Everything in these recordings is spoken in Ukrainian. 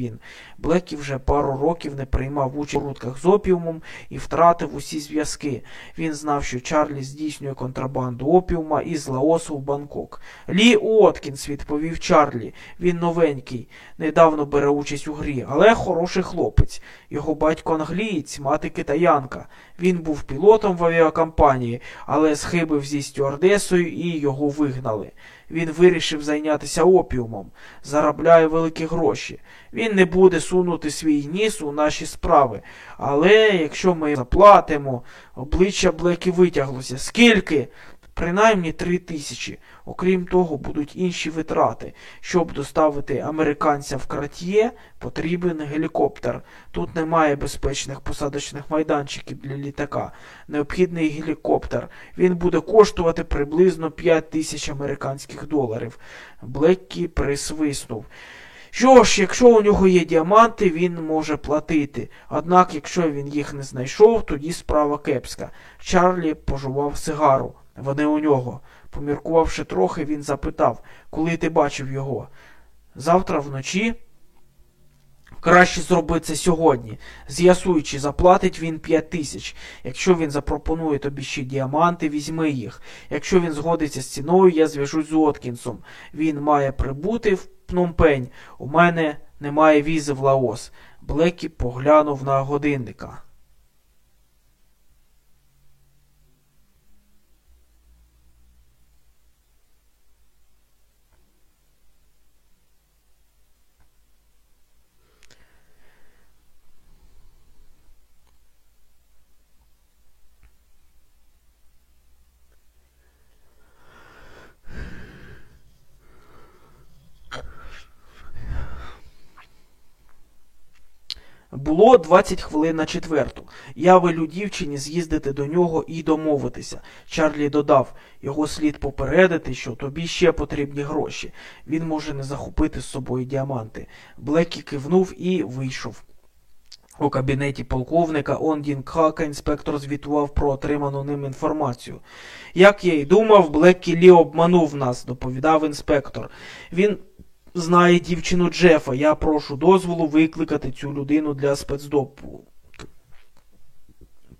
він. Блекі вже пару років не приймав участь у рудках з опіумом і втратив усі зв'язки. Він знав, що Чарлі здійснює контрабанду опіума із Лаосу в Бангкок. Лі Уоткінс, відповів Чарлі. Він новенький, недавно бере участь у грі, але хороший хлопець. Його батько англієць, мати китаянка. Він був пілотом в авіакомпанії, але схибив зі стюардесою і його вигнали. Він вирішив зайнятися опіумом, заробляє великі гроші. Він не буде сунути свій ніс у наші справи. Але якщо ми заплатимо, обличчя Блекі витяглося. Скільки? Принаймні три тисячі. Окрім того, будуть інші витрати. Щоб доставити американця в крат'є, потрібен гелікоптер. Тут немає безпечних посадочних майданчиків для літака. Необхідний гелікоптер. Він буде коштувати приблизно 5 тисяч американських доларів. Блеккі присвиснув. Що ж, якщо у нього є діаманти, він може платити. Однак, якщо він їх не знайшов, тоді справа кепська. Чарлі пожував сигару. Вони у нього. Поміркувавши трохи, він запитав, коли ти бачив його. Завтра вночі. Краще зроби це сьогодні. З'ясуй, чи заплатить він п'ять тисяч. Якщо він запропонує тобі ще діаманти, візьми їх. Якщо він згодиться з ціною, я зв'яжусь з Откінсом. Він має прибути в Пномпень. У мене немає візи в Лаос. Блекі поглянув на годинника. Було 20 хвилин на четверту. Я велю дівчині з'їздити до нього і домовитися. Чарлі додав, його слід попередити, що тобі ще потрібні гроші. Він може не захопити з собою діаманти. Блекі кивнув і вийшов. У кабінеті полковника Ондін Хака інспектор звітував про отриману ним інформацію. Як я й думав, Блеккі Лі обманув нас, доповідав інспектор. Він знає дівчину Джефа. Я прошу дозволу викликати цю людину для спецдопу.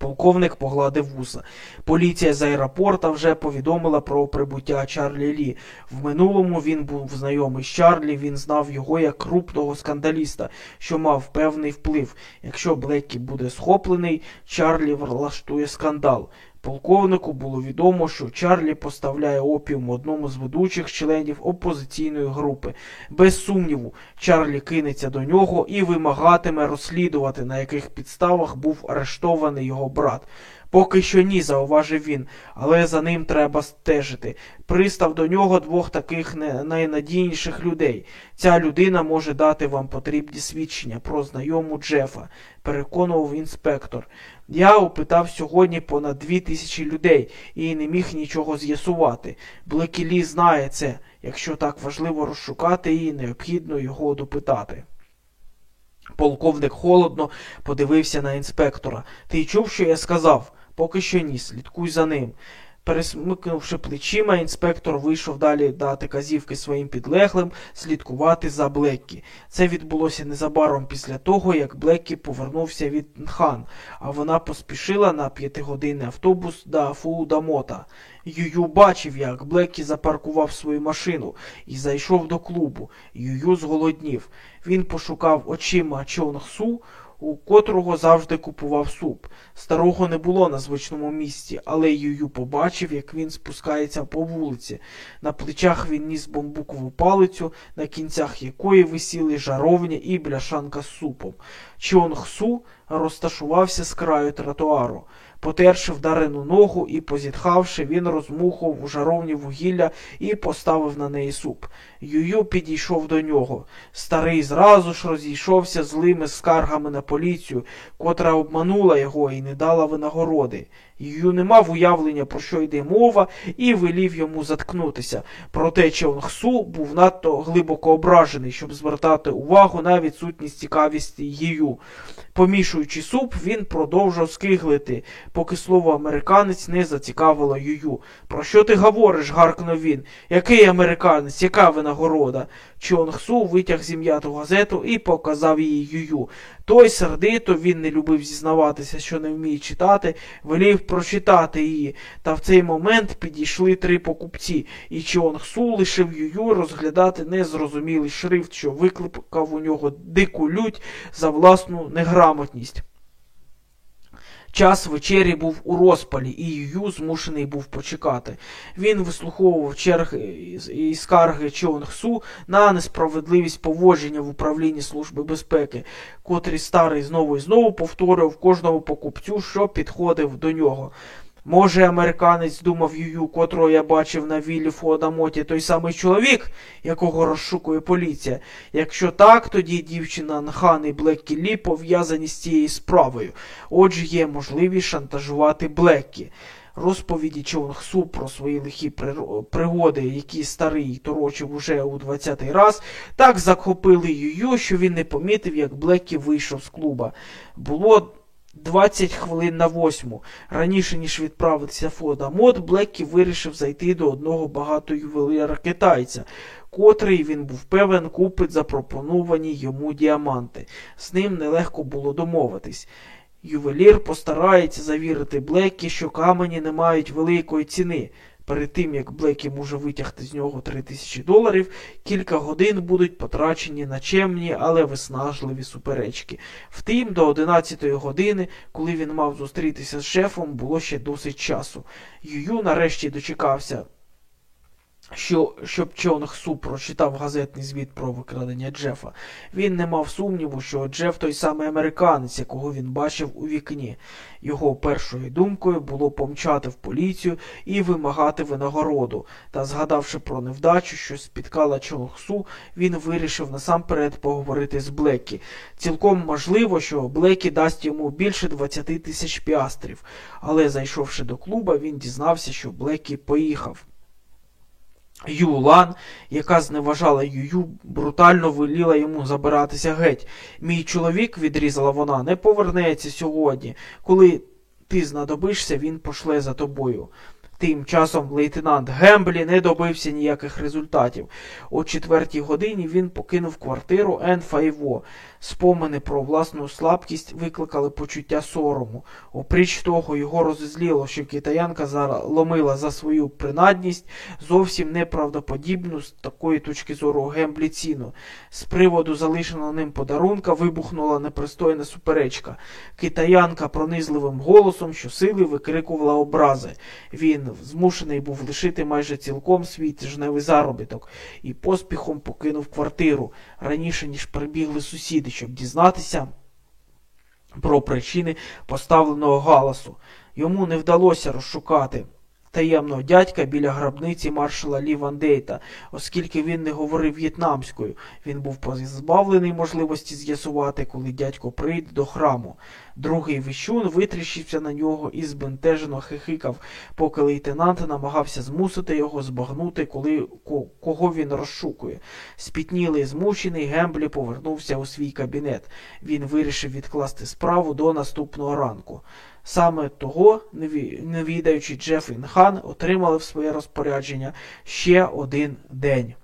Полковник погладив вуса. Поліція з аеропорта вже повідомила про прибуття Чарлі Лі. В минулому він був знайомий з Чарлі, він знав його як крупного скандаліста, що мав певний вплив. Якщо Блеккі буде схоплений, Чарлі влаштує скандал. Полковнику було відомо, що Чарлі поставляє опіум одному з ведучих членів опозиційної групи. Без сумніву, Чарлі кинеться до нього і вимагатиме розслідувати, на яких підставах був арештований його брат. Поки що ні, зауважив він, але за ним треба стежити. Пристав до нього двох таких найнадійніших людей. Ця людина може дати вам потрібні свідчення про знайому Джефа, переконував інспектор. Я опитав сьогодні понад дві тисячі людей і не міг нічого з'ясувати. Блекілі знає це, якщо так важливо розшукати її, необхідно його допитати. Полковник холодно подивився на інспектора. Ти чув, що я сказав? Поки що ні, слідкуй за ним. Пересмикнувши плечима, інспектор вийшов далі дати казівки своїм підлеглим слідкувати за Блеккі. Це відбулося незабаром після того, як Блеккі повернувся від Нхан, а вона поспішила на п'ятигодинний автобус до Фуудамота. Юю бачив, як Блеккі запаркував свою машину і зайшов до клубу. Юю зголоднів. Він пошукав очима Чонгсу, у котрого завжди купував суп. Старого не було на звичному місці, але Юю побачив, як він спускається по вулиці. На плечах він ніс бамбукову палицю, на кінцях якої висіли жаровня і бляшанка з супом. Чонг Су розташувався з краю тротуару. Потерши вдарену ногу і, позітхавши, він розмухав у жаровні вугілля і поставив на неї суп. Юю підійшов до нього. Старий зразу ж розійшовся злими скаргами на поліцію, котра обманула його і не дала винагороди. Ю не мав уявлення, про що йде мова, і велів йому заткнутися. Проте Чонг Су був надто глибоко ображений, щоб звертати увагу на відсутність цікавісті Ю. Помішуючи суп, він продовжав скиглити, поки слово американець не зацікавило Юю. Про що ти говориш? гаркнув він. Який американець? Яка винагорода? Чонг Су витяг зім'яту газету і показав її Юю. Той сердито він не любив зізнаватися, що не вміє читати, велів прочитати її. Та в цей момент підійшли три покупці, і Чіонг Су лишив Юю розглядати незрозумілий шрифт, що викликав у нього дику лють за власну неграмотність. Час вечері був у розпалі, і Юю змушений був почекати. Він вислуховував черги і скарги Чонгсу на несправедливість поводження в управлінні Служби безпеки, котрі старий знову і знову повторював кожному покупцю, що підходив до нього. Може, американець думав Юю, котрого я бачив на віллі Фуадамоті, той самий чоловік, якого розшукує поліція. Якщо так, тоді дівчина Нхан і Блеккі Лі пов'язані з цією справою. Отже, є можливість шантажувати Блеккі. Розповіді Чонгсу про свої лихі пригоди, які старий торочив уже у 20-й раз, так захопили Юю, що він не помітив, як Блеккі вийшов з клуба. Було 20 хвилин на восьму. Раніше, ніж відправитися в Фодамот, Блеккі вирішив зайти до одного багатоювелира китайця, котрий він був певен купить запропоновані йому діаманти. З ним нелегко було домовитись. Ювелір постарається завірити Блеккі, що камені не мають великої ціни. Перед тим, як Блекі може витягти з нього 3 тисячі доларів, кілька годин будуть потрачені на чемні, але виснажливі суперечки. Втім, до 11 години, коли він мав зустрітися з шефом, було ще досить часу. Юю нарешті дочекався що, щоб Чонг Су прочитав газетний звіт про викрадення Джефа. Він не мав сумніву, що Джеф той самий американець, якого він бачив у вікні. Його першою думкою було помчати в поліцію і вимагати винагороду. Та, згадавши про невдачу, що спіткала Чонг Су, він вирішив насамперед поговорити з Блекі. Цілком можливо, що Блекі дасть йому більше 20 тисяч піастрів, але зайшовши до клуба, він дізнався, що Блекі поїхав. Юлан, яка зневажала Юю, брутально веліла йому забиратися геть. Мій чоловік, відрізала вона, не повернеться сьогодні. Коли ти знадобишся, він пошле за тобою. Тим часом лейтенант Гемблі не добився ніяких результатів. О четвертій годині він покинув квартиру Ен Файво. Спомини про власну слабкість викликали почуття сорому. Опріч того, його розізліло, що китаянка заломила за свою принадність зовсім неправдоподібну з такої точки зору Гемблі ціну. З приводу залишеного ним подарунка вибухнула непристойна суперечка. Китаянка пронизливим голосом, що сили викрикувала образи. Він змушений був лишити майже цілком свій тижневий заробіток і поспіхом покинув квартиру раніше, ніж прибігли сусіди, щоб дізнатися про причини поставленого галасу. Йому не вдалося розшукати таємного дядька біля гробниці маршала Лі Ван Дейта, оскільки він не говорив в'єтнамською. Він був позбавлений можливості з'ясувати, коли дядько прийде до храму. Другий віщун витріщився на нього і збентежено хихикав, поки лейтенант намагався змусити його збагнути, коли кого він розшукує. Спітнілий, змучений, Гемблі повернувся у свій кабінет. Він вирішив відкласти справу до наступного ранку. Саме того, не відаючи Джеф Інхан, отримали в своє розпорядження ще один день.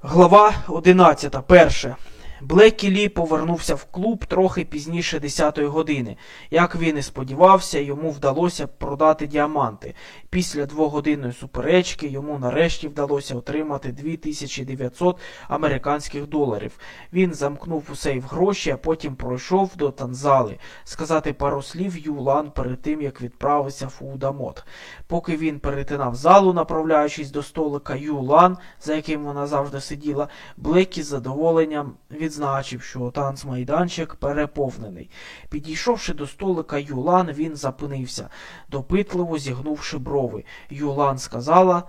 Глава 11. Перше. Блекі Лі повернувся в клуб трохи пізніше 10-ї години. Як він і сподівався, йому вдалося продати діаманти. Після двогодинної суперечки йому нарешті вдалося отримати 2900 американських доларів. Він замкнув у сейф гроші, а потім пройшов до танзали, сказати пару слів Юлан перед тим, як відправився в Удамот. Поки він перетинав залу, направляючись до столика Юлан, за яким вона завжди сиділа, Блекі з задоволенням відзначив, що танцмайданчик переповнений. Підійшовши до столика Юлан, він запинився, допитливо зігнувши брови. Юлан сказала,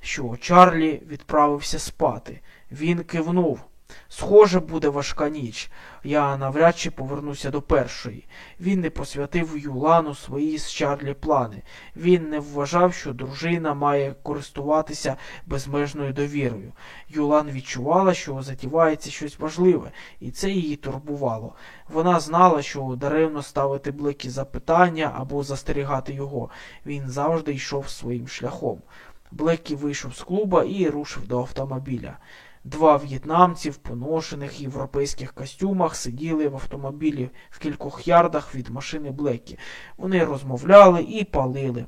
що Чарлі відправився спати. Він кивнув. Схоже, буде важка ніч. Я навряд чи повернуся до першої. Він не посвятив Юлану свої з Чарлі плани. Він не вважав, що дружина має користуватися безмежною довірою. Юлан відчувала, що затівається щось важливе, і це її турбувало. Вона знала, що даремно ставити блекі запитання або застерігати його. Він завжди йшов своїм шляхом. Блекі вийшов з клуба і рушив до автомобіля. Два в'єтнамці в поношених європейських костюмах сиділи в автомобілі в кількох ярдах від машини Блекі. Вони розмовляли і палили.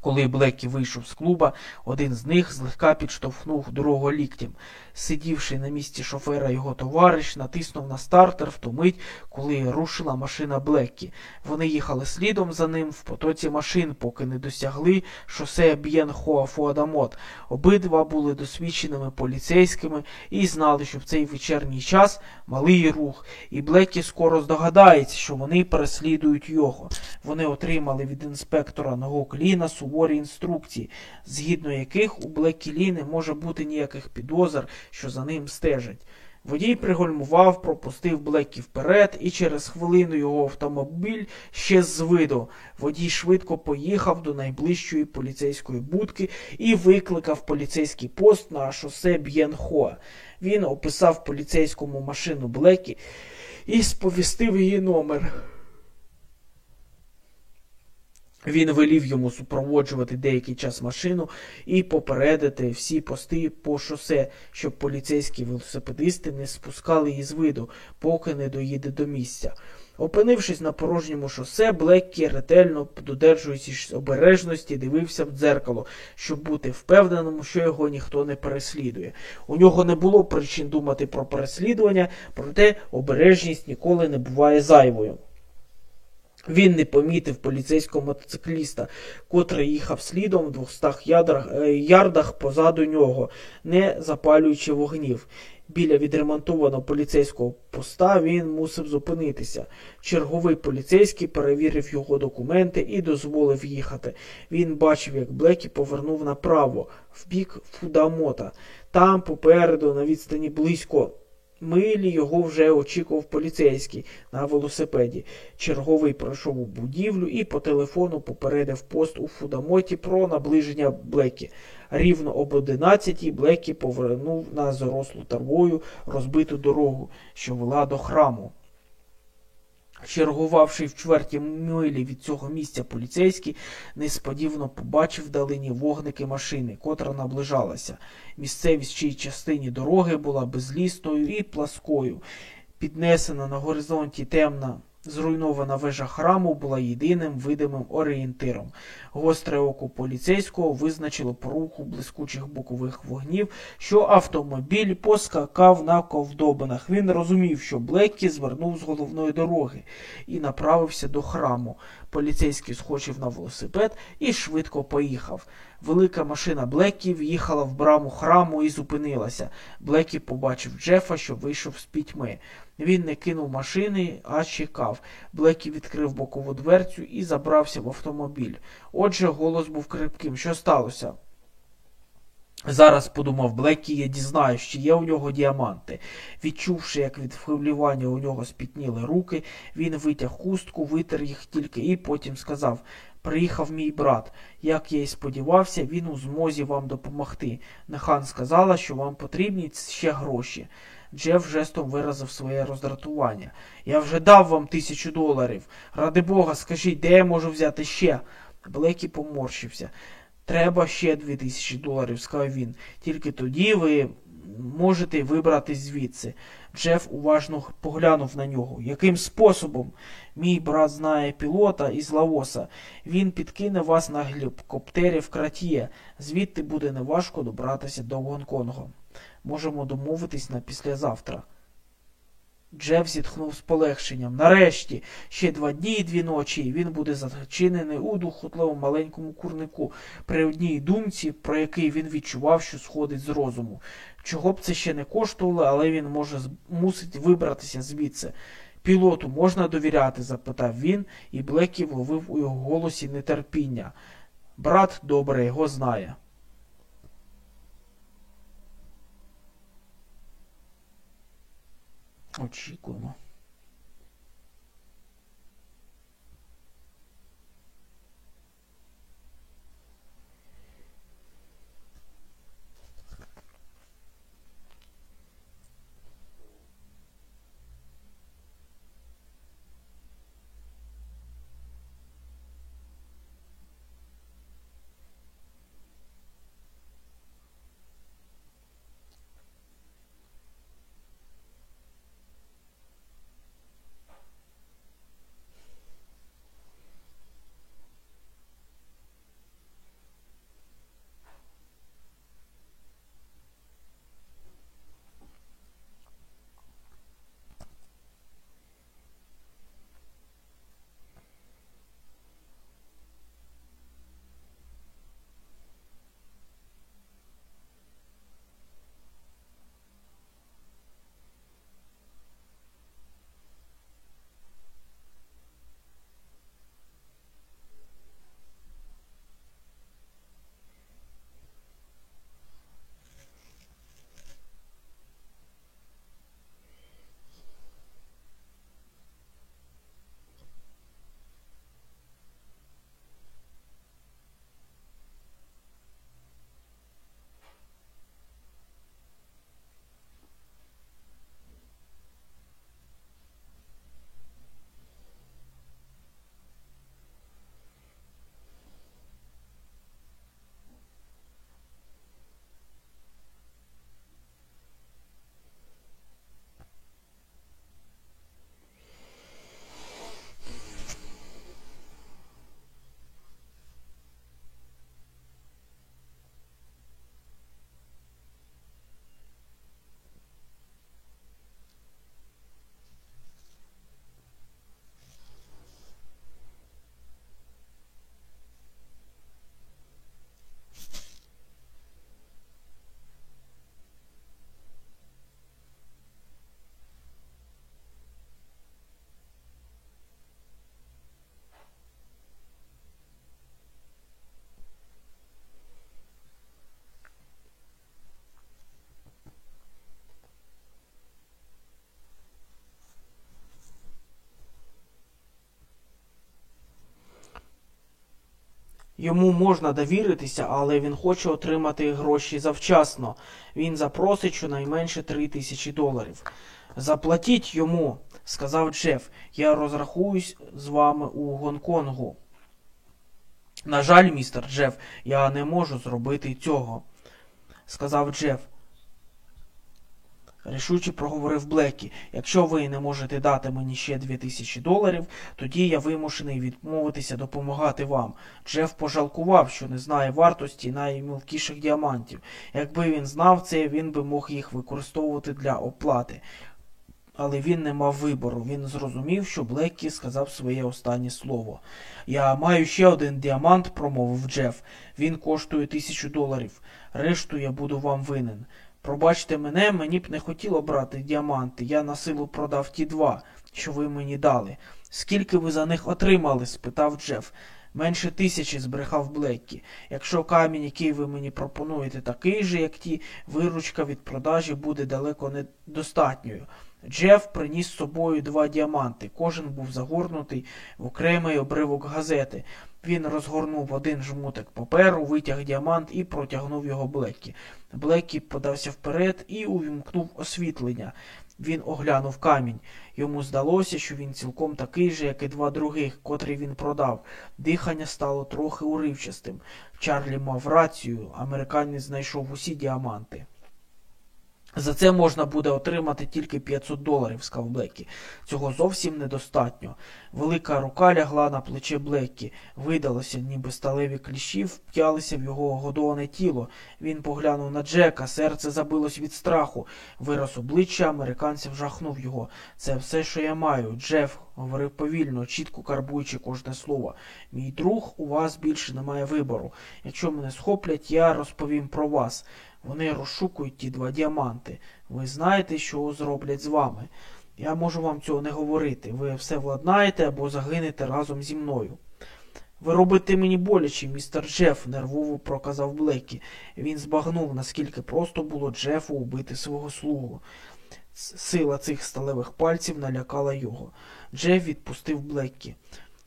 Коли Блекі вийшов з клуба, один з них злегка підштовхнув другого ліктем. Сидівший на місці шофера його товариш, натиснув на стартер в ту мить, коли рушила машина Блеккі. Вони їхали слідом за ним в потоці машин, поки не досягли шосе Б'єн Хоа Тхудаумот. Обидва були досвідченими поліцейськими і знали, що в цей вечірній час малий рух, і Блеккі скоро здогадається, що вони переслідують його. Вони отримали від інспектора Нгок Ліна суворі інструкції, згідно яких у Блеккі Лі не може бути ніяких підозр що за ним стежать. Водій пригольмував, пропустив Блекі вперед, і через хвилину його автомобіль ще з виду. Водій швидко поїхав до найближчої поліцейської будки і викликав поліцейський пост на шосе Б'єнхоа. Він описав поліцейському машину Блекі і сповістив її номер. Він велів йому супроводжувати деякий час машину і попередити всі пости по шосе, щоб поліцейські велосипедисти не спускали її з виду, поки не доїде до місця. Опинившись на порожньому шосе, Блеккі, ретельно, додержуючись обережності, дивився в дзеркало, щоб бути впевненим, що його ніхто не переслідує. У нього не було причин думати про переслідування, проте обережність ніколи не буває зайвою. Він не помітив поліцейського мотоцикліста, котрий їхав слідом в 200 ярдах, е, ярдах позаду нього, не запалюючи вогнів. Біля відремонтованого поліцейського поста він мусив зупинитися. Черговий поліцейський перевірив його документи і дозволив їхати. Він бачив, як Блекі повернув направо, в бік Фудамота. Там, попереду, на відстані близько милі його вже очікував поліцейський на велосипеді. Черговий пройшов у будівлю і по телефону попередив пост у Фудамоті про наближення Блекі. Рівно об 11 Блекі повернув на зарослу травою розбиту дорогу, що вела до храму. Чергувавши в чверті милі від цього місця поліцейський, несподівано побачив вдалині вогники машини, котра наближалася. Місцевість чій частині дороги була безлісною і пласкою. Піднесена на горизонті темна Зруйнована вежа храму була єдиним видимим орієнтиром. Гостре око поліцейського визначило поруху блискучих бокових вогнів, що автомобіль поскакав на ковдобинах. Він розумів, що Блеккі звернув з головної дороги і направився до храму. Поліцейський схочив на велосипед і швидко поїхав. Велика машина Блекі в'їхала в браму храму і зупинилася. Блекі побачив Джефа, що вийшов з пітьми. Він не кинув машини, а чекав. Блекі відкрив бокову дверцю і забрався в автомобіль. Отже, голос був крипким. Що сталося? Зараз, подумав Блекі, я дізнаюсь, чи є у нього діаманти. Відчувши, як від хвилювання у нього спітніли руки, він витяг хустку, витер їх тільки і потім сказав Приїхав мій брат. Як я й сподівався, він у змозі вам допомогти. Нехан сказала, що вам потрібні ще гроші. Джеф жестом виразив своє роздратування. Я вже дав вам тисячу доларів. Ради Бога, скажіть, де я можу взяти ще? Блекі поморщився. Треба ще дві тисячі доларів, сказав він. Тільки тоді ви можете вибратись звідси. Джеф уважно поглянув на нього. Яким способом? Мій брат знає пілота із Лаоса. Він підкине вас на гелікоптері в кратіє. Звідти буде неважко добратися до Гонконгу. Можемо домовитись на післязавтра. Джеф зітхнув з полегшенням. Нарешті, ще два дні і дві ночі, він буде зачинений у духотливому маленькому курнику, при одній думці, про який він відчував, що сходить з розуму. Чого б це ще не коштувало, але він може мусить вибратися звідси. Пілоту можна довіряти? запитав він, і Блекі вловив у його голосі нетерпіння. Брат добре його знає. Очікуємо. Йому можна довіритися, але він хоче отримати гроші завчасно. Він запросить щонайменше три тисячі доларів. Заплатіть йому, сказав Джеф. Я розрахуюсь з вами у Гонконгу. На жаль, містер Джеф, я не можу зробити цього, сказав Джеф. Рішуче проговорив Блекі. Якщо ви не можете дати мені ще дві тисячі доларів, тоді я вимушений відмовитися допомагати вам. Джеф пожалкував, що не знає вартості наймілкіших діамантів. Якби він знав це, він би мог їх використовувати для оплати. Але він не мав вибору. Він зрозумів, що Блеккі сказав своє останнє слово. Я маю ще один діамант, промовив Джеф. Він коштує тисячу доларів. Решту я буду вам винен. Пробачте мене, мені б не хотіло брати діаманти. Я на силу продав ті два, що ви мені дали. Скільки ви за них отримали? спитав Джеф. Менше тисячі збрехав Блеккі. Якщо камінь, який ви мені пропонуєте, такий же, як ті, виручка від продажі буде далеко недостатньою. Джеф приніс з собою два діаманти. Кожен був загорнутий в окремий обривок газети. Він розгорнув один жмутик паперу, витяг діамант і протягнув його Блеккі. Блеккі подався вперед і увімкнув освітлення. Він оглянув камінь. Йому здалося, що він цілком такий же, як і два других, котрі він продав. Дихання стало трохи уривчастим. Чарлі мав рацію, американець знайшов усі діаманти. За це можна буде отримати тільки 500 доларів, сказав Блеккі. Цього зовсім недостатньо. Велика рука лягла на плече Блеккі. Видалося, ніби сталеві кліщі вп'ялися в його годоване тіло. Він поглянув на Джека, серце забилось від страху. Вираз обличчя американця вжахнув його. Це все, що я маю. Джеф говорив повільно, чітко карбуючи кожне слово. Мій друг, у вас більше немає вибору. Якщо мене схоплять, я розповім про вас. Вони розшукують ті два діаманти. Ви знаєте, що зроблять з вами. Я можу вам цього не говорити. Ви все владнаєте або загинете разом зі мною. Ви робите мені боляче, містер Джеф, нервово проказав Блекі. Він збагнув, наскільки просто було Джефу убити свого слугу. Сила цих сталевих пальців налякала його. Джеф відпустив Блеккі.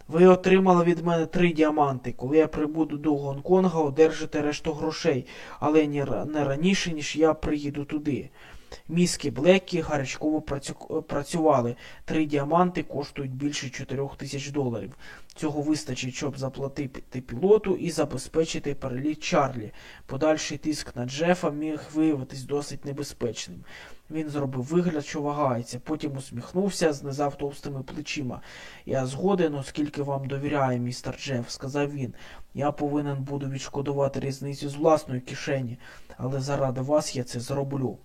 Ви отримали від мене три діаманти. Коли я прибуду до Гонконга, одержите решту грошей, але не раніше, ніж я приїду туди. Мізки Блеккі гарячково працювали. Три діаманти коштують більше 4 тисяч доларів. Цього вистачить, щоб заплатити пілоту і забезпечити переліт Чарлі. Подальший тиск на Джефа міг виявитись досить небезпечним. Він зробив вигляд, що вагається, потім усміхнувся, знизав товстими плечима. Я згоден, оскільки вам довіряю, містер Джеф, сказав він. Я повинен буду відшкодувати різницю з власної кишені, але заради вас я це зроблю.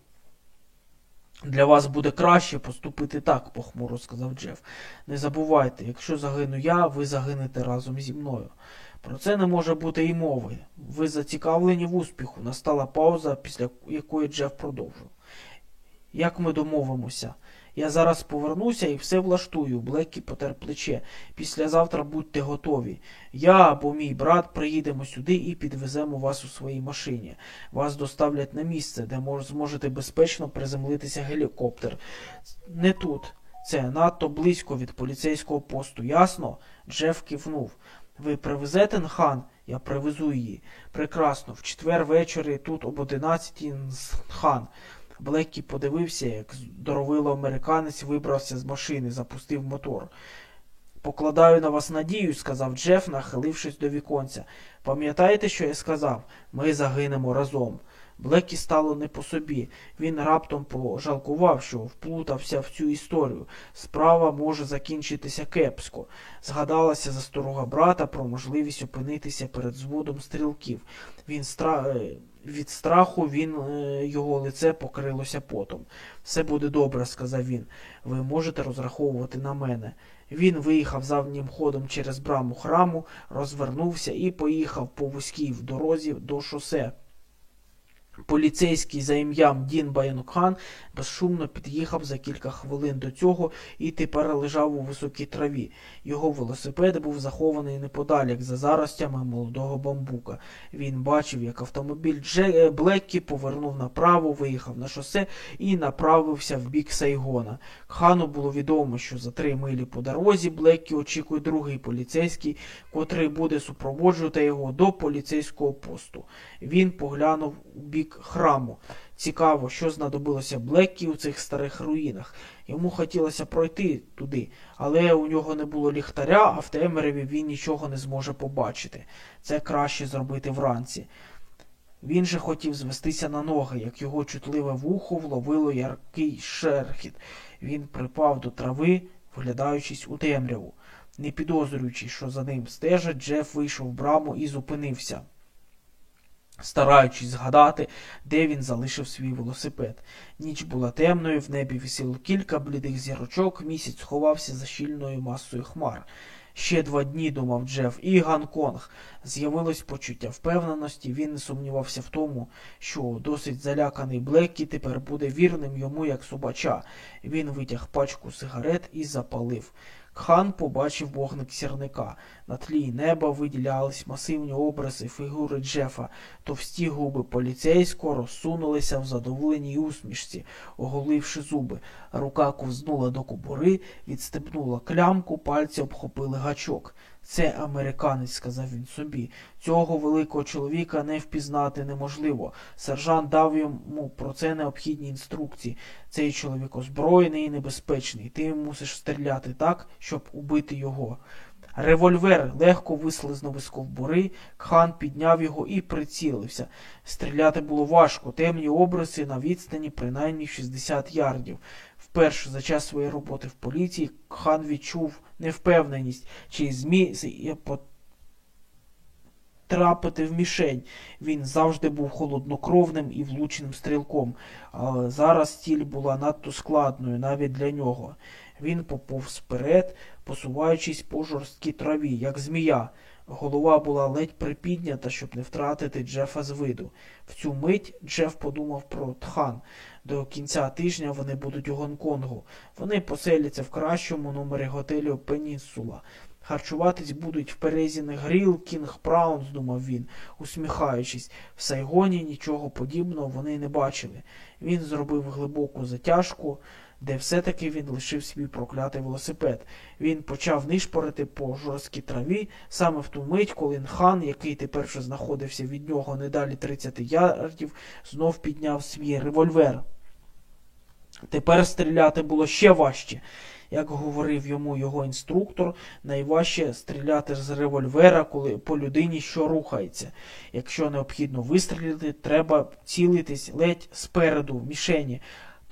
Для вас буде краще поступити так, похмуро сказав Джеф. Не забувайте, якщо загину я, ви загинете разом зі мною. Про це не може бути і мови. Ви зацікавлені в успіху. Настала пауза, після якої Джеф продовжив. Як ми домовимося? Я зараз повернуся і все влаштую. Блеккі потер плече. Післязавтра будьте готові. Я або мій брат приїдемо сюди і підвеземо вас у своїй машині. Вас доставлять на місце, де мож, зможете безпечно приземлитися гелікоптер. Не тут. Це надто близько від поліцейського посту. Ясно? Джеф кивнув. Ви привезете Нхан? Я привезу її. Прекрасно. В четвер ввечері тут об 11 Нхан. Блеккі подивився, як здоровило американець вибрався з машини, запустив мотор. Покладаю на вас надію, сказав Джеф, нахилившись до віконця. Пам'ятаєте, що я сказав? Ми загинемо разом. Блекі стало не по собі. Він раптом пожалкував, що вплутався в цю історію. Справа може закінчитися кепсько. Згадалася засторога брата про можливість опинитися перед зводом стрілків. Він стра... е, Від страху він е, його лице покрилося потом. Все буде добре, сказав він. Ви можете розраховувати на мене. Він виїхав заднім ходом через браму храму, розвернувся і поїхав по вузькій дорозі до шосе. Поліцейський за ім'ям Дін Баянукхан безшумно під'їхав за кілька хвилин до цього і тепер лежав у високій траві. Його велосипед був захований неподалік за заростями молодого бамбука. Він бачив, як автомобіль Дже... Блеккі повернув направо, виїхав на шосе і направився в бік Сайгона. Хану було відомо, що за три милі по дорозі Блеккі очікує другий поліцейський, котрий буде супроводжувати його до поліцейського посту. Він поглянув бік храму. Цікаво, що знадобилося Блеккі у цих старих руїнах. Йому хотілося пройти туди, але у нього не було ліхтаря, а в темряві він нічого не зможе побачити. Це краще зробити вранці. Він же хотів звестися на ноги, як його чутливе вухо вловило яркий шерхіт. Він припав до трави, вглядаючись у темряву. Не підозрюючи, що за ним стежать, Джеф вийшов в браму і зупинився стараючись згадати, де він залишив свій велосипед. Ніч була темною, в небі висіло кілька блідих зірочок, місяць сховався за щільною масою хмар. Ще два дні, думав Джеф, і Гонконг. З'явилось почуття впевненості, він не сумнівався в тому, що досить заляканий Блеккі тепер буде вірним йому як собача. Він витяг пачку сигарет і запалив. Кхан побачив вогник сірника. На тлі неба виділялись масивні образи фігури Джефа. Товсті губи поліцейського розсунулися в задоволеній усмішці, оголивши зуби. Рука ковзнула до кобури, відстебнула клямку, пальці обхопили гачок. Це американець, сказав він собі. Цього великого чоловіка не впізнати неможливо. Сержант дав йому про це необхідні інструкції. Цей чоловік озброєний і небезпечний. Ти мусиш стріляти так, щоб убити його. Револьвер легко вислизнув із кобури, хан підняв його і прицілився. Стріляти було важко, темні обриси на відстані принаймні 60 ярдів. Вперше за час своєї роботи в поліції хан відчув невпевненість, чи зміє потрапити в мішень. Він завжди був холоднокровним і влучним стрілком, але зараз ціль була надто складною навіть для нього. Він поповз вперед, посуваючись по жорсткій траві, як змія. Голова була ледь припіднята, щоб не втратити Джефа з виду. В цю мить Джеф подумав про Тхан. До кінця тижня вони будуть у Гонконгу. Вони поселяться в кращому номері готелю Пенінсула. Харчуватись будуть в Parisian Grill king prawns, думав він, усміхаючись. В Сайгоні нічого подібного вони не бачили. Він зробив глибоку затяжку, де все-таки він лишив свій проклятий велосипед. Він почав нишпорити по жорсткій траві саме в ту мить, коли хан, який тепер вже знаходився від нього не далі 30 ярдів, знов підняв свій револьвер. Тепер стріляти було ще важче. Як говорив йому його інструктор, найважче стріляти з револьвера, коли по людині що рухається. Якщо необхідно вистрілити, треба цілитись ледь спереду в мішені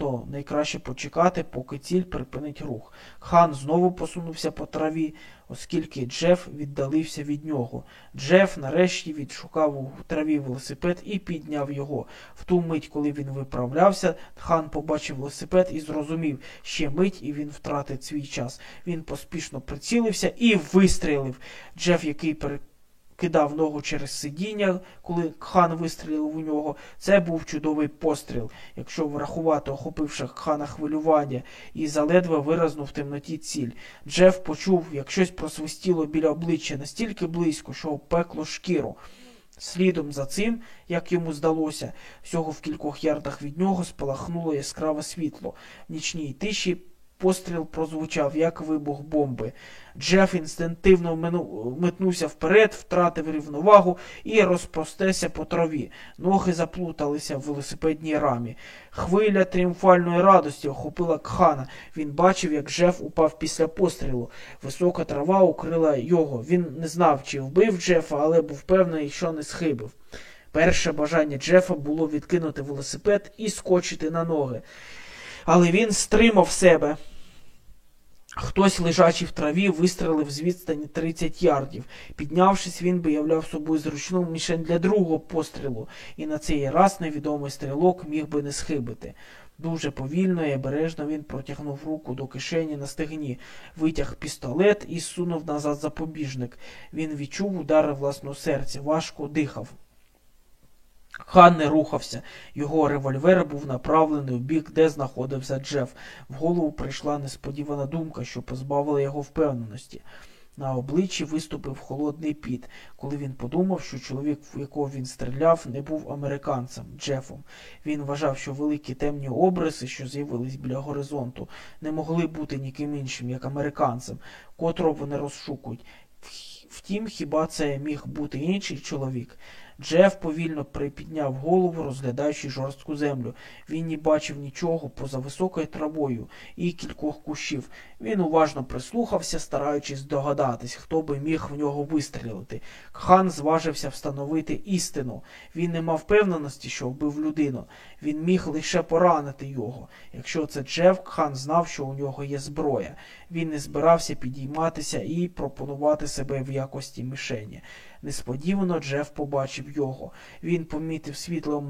то найкраще почекати, поки ціль припинить рух. Хан знову посунувся по траві, оскільки Джеф віддалився від нього. Джеф нарешті відшукав у траві велосипед і підняв його. В ту мить, коли він виправлявся, хан побачив велосипед і зрозумів, ще мить, і він втратить свій час. Він поспішно прицілився і вистрілив. Джеф, який перед кидав ногу через сидіння, коли хан вистрілив у нього. Це був чудовий постріл, якщо врахувати, охопивши хана хвилювання, і заледве виразну в темноті ціль. Джеф почув, як щось просвистіло біля обличчя настільки близько, що опекло шкіру. Слідом за цим, як йому здалося, всього в кількох ярдах від нього спалахнуло яскраве світло. В нічній тиші Постріл прозвучав, як вибух бомби. Джеф інстинктивно метнувся вперед, втратив рівновагу і розпростерся по траві. Ноги заплуталися в велосипедній рамі. Хвиля тріумфальної радості охопила кхана. Він бачив, як Джеф упав після пострілу. Висока трава укрила його. Він не знав, чи вбив Джефа, але був певний, що не схибив. Перше бажання Джефа було відкинути велосипед і скочити на ноги. Але він стримав себе. Хтось, лежачи в траві, вистрелив з відстані 30 ярдів. Піднявшись, він би являв собою зручну мішень для другого пострілу, і на цей раз невідомий стрілок міг би не схибити. Дуже повільно і обережно він протягнув руку до кишені на стегні, витяг пістолет і сунув назад запобіжник. Він відчув удари власного серця, важко дихав. Хан не рухався. Його револьвер був направлений у бік, де знаходився Джеф. В голову прийшла несподівана думка, що позбавила його впевненості. На обличчі виступив холодний піт, коли він подумав, що чоловік, в якого він стріляв, не був американцем, Джефом. Він вважав, що великі темні обриси, що з'явились біля горизонту, не могли бути ніким іншим, як американцем, котрого вони розшукують. Втім, хіба це міг бути інший чоловік? Джеф повільно припідняв голову, розглядаючи жорстку землю. Він не бачив нічого поза високою травою і кількох кущів. Він уважно прислухався, стараючись догадатись, хто би міг в нього вистрілити. Хан зважився встановити істину. Він не мав впевненості, що вбив людину. Він міг лише поранити його. Якщо це Джеф, хан знав, що у нього є зброя. Він не збирався підійматися і пропонувати себе в якості мішені. Несподівано Джеф побачив його. Він помітив світло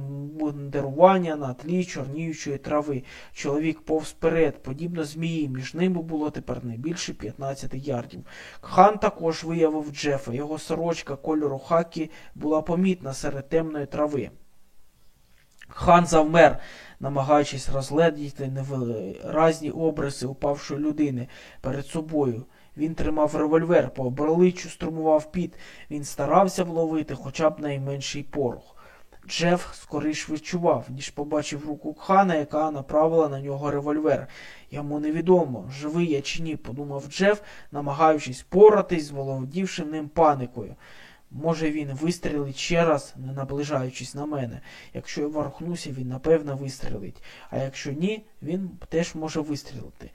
мундирування на тлі чорніючої трави. Чоловік повз вперед, подібно змії, між ними було тепер не більше 15 ярдів. Хан також виявив Джефа. Його сорочка кольору хакі була помітна серед темної трави. Хан завмер, намагаючись розгледіти невиразні обриси упавшої людини перед собою. Він тримав револьвер, по обличчю струмував піт. Він старався вловити хоча б найменший порох. Джеф скоріш відчував, ніж побачив руку Кхана, яка направила на нього револьвер. Йому невідомо, живий я чи ні, подумав Джеф, намагаючись поратись з володівшим ним паникою. Може, він вистрілить ще раз, не наближаючись на мене. Якщо я ворухнуся, він напевно вистрілить, а якщо ні, він теж може вистрілити.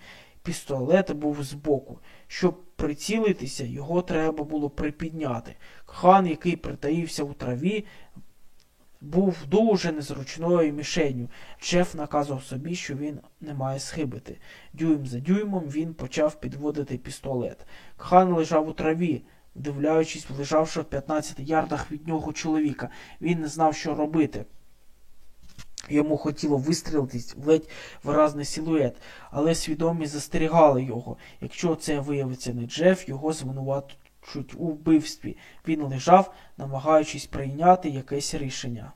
Пістолет був збоку. Щоб прицілитися, його треба було припідняти. Хан, який притаївся у траві, був дуже незручною мішенью. Джеф наказав собі, що він не має схибити. Дюйм за дюймом він почав підводити пістолет. Хан лежав у траві, вдивляючись в лежавшого в 15 ярдах від нього чоловіка. Він не знав, що робити. Йому хотіло вистрілитись в ледь виразний силует, але свідомість застерігала його. Якщо це виявиться не Джеф, його звинувачують у вбивстві. Він лежав, намагаючись прийняти якесь рішення.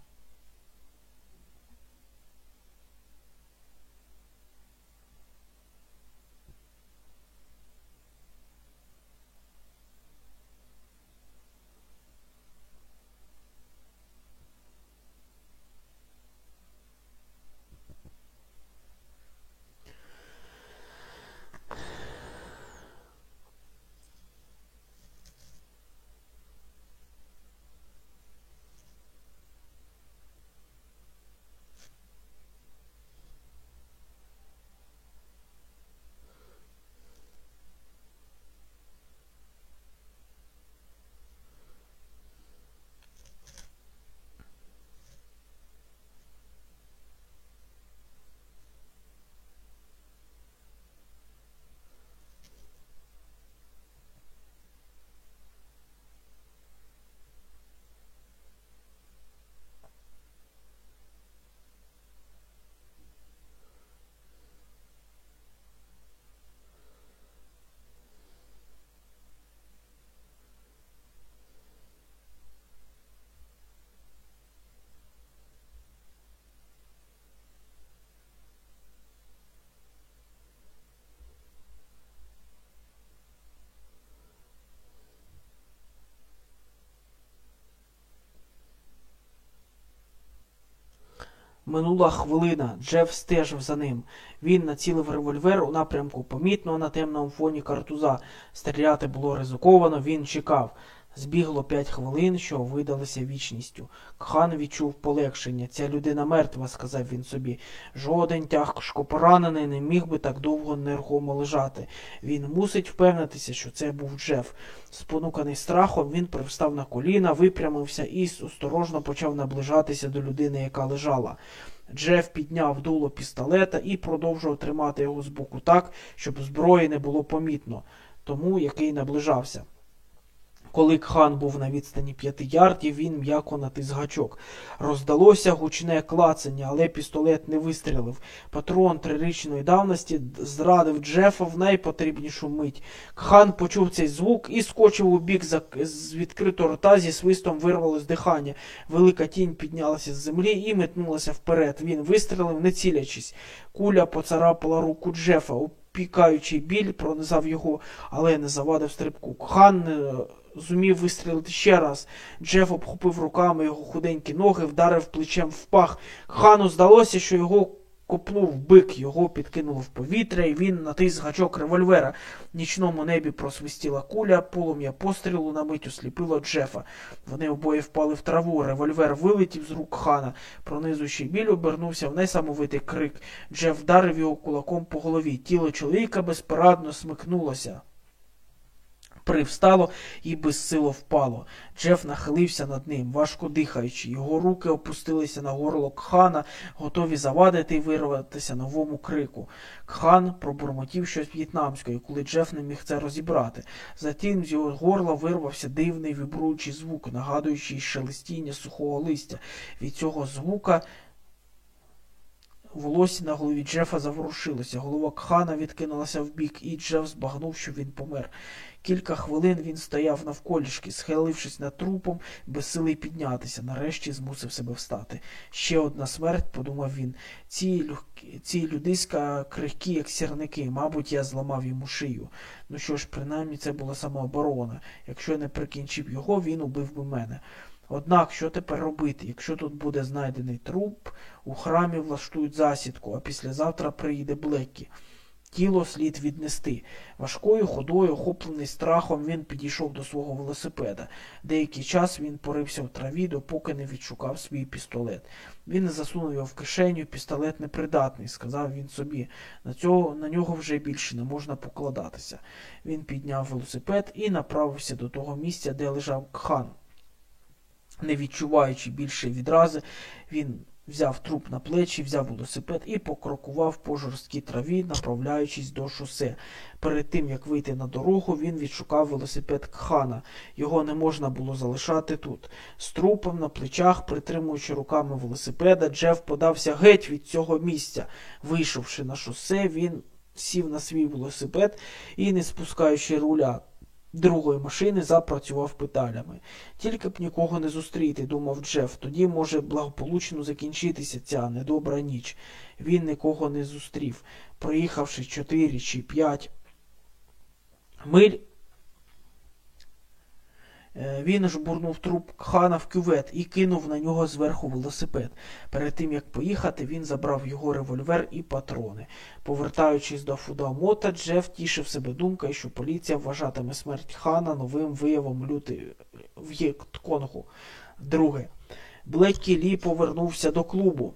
Минула хвилина, Джеф стежив за ним. Він націлив револьвер у напрямку помітного на темному фоні картуза. Стріляти було ризиковано, він чекав. Збігло п'ять хвилин, що видалися вічністю. Кхан відчув полегшення. Ця людина мертва, сказав він собі. Жоден тяжко поранений не міг би так довго нерухомо лежати. Він мусить впевнитися, що це був Джеф. Спонуканий страхом, він привстав на коліна, випрямився і осторожно почав наближатися до людини, яка лежала. Джеф підняв дуло пістолета і продовжував тримати його з боку так, щоб зброї не було помітно, тому який наближався. Коли Кхан був на відстані п'яти ярдів, він м'яко натис гачок. Роздалося гучне клацання, але пістолет не вистрілив. Патрон трирічної давності зрадив Джефа в найпотрібнішу мить. Кхан почув цей звук і скочив у бік з відкритого рота зі свистом вирвалось дихання. Велика тінь піднялася з землі і метнулася вперед. Він вистрілив, не цілячись. Куля поцарапала руку Джефа. Опікаючий біль пронизав його, але не завадив стрибку. Хан е, зумів вистрілити ще раз. Джеф обхопив руками його худенькі ноги, вдарив плечем в пах. Хану здалося, що його копнув бик, його підкинуло в повітря, і він натис гачок револьвера. В нічному небі просвистіла куля, полум'я пострілу на мить осліпило Джефа. Вони обоє впали в траву. Револьвер вилетів з рук хана. Пронизуючий біль обернувся в несамовитий крик. Джеф вдарив його кулаком по голові. Тіло чоловіка безпорадно смикнулося привстало і безсило впало. Джеф нахилився над ним, важко дихаючи. Його руки опустилися на горло Кхана, готові завадити і вирватися новому крику. Кхан пробурмотів щось в'єтнамською, коли Джеф не міг це розібрати. Затім з його горла вирвався дивний вібруючий звук, нагадуючий шелестіння сухого листя. Від цього звука. Волосся на голові Джефа заворушилося, голова Кхана відкинулася вбік, і Джеф збагнув, що він помер. Кілька хвилин він стояв навколішки, схилившись над трупом, безсилий піднятися, нарешті змусив себе встати. Ще одна смерть, подумав він. Ці ці людиська крихкі, як сірники, мабуть, я зламав йому шию. Ну що ж, принаймні це була самооборона. Якщо я не прикінчив його, він убив би мене. Однак, що тепер робити? Якщо тут буде знайдений труп, у храмі влаштують засідку, а післязавтра приїде Блеккі. Тіло слід віднести. Важкою ходою, охоплений страхом, він підійшов до свого велосипеда. Деякий час він порився в траві, допоки не відшукав свій пістолет. Він засунув його в кишеню, пістолет непридатний, сказав він собі. На цього, на нього вже більше не можна покладатися. Він підняв велосипед і направився до того місця, де лежав Кхан. Не відчуваючи більше відрази, він взяв труп на плечі, взяв велосипед і покрокував по жорсткій траві, направляючись до шосе. Перед тим, як вийти на дорогу, він відшукав велосипед Кхана. Його не можна було залишати тут. З трупом на плечах, притримуючи руками велосипеда, Джеф подався геть від цього місця. Вийшовши на шосе, він сів на свій велосипед і, не спускаючи руля, другої машини запрацював педалями. Тільки б нікого не зустріти, думав Джеф, тоді може благополучно закінчитися ця недобра ніч. Він нікого не зустрів. Проїхавши чотири чи п'ять миль, він жбурнув труп хана в кювет і кинув на нього зверху велосипед. Перед тим, як поїхати, він забрав його револьвер і патрони. Повертаючись до Фудамота, Джеф тішив себе думкою, що поліція вважатиме смерть хана новим виявом люти в Єктконгу. Друге, Блеккі Лі повернувся до клубу.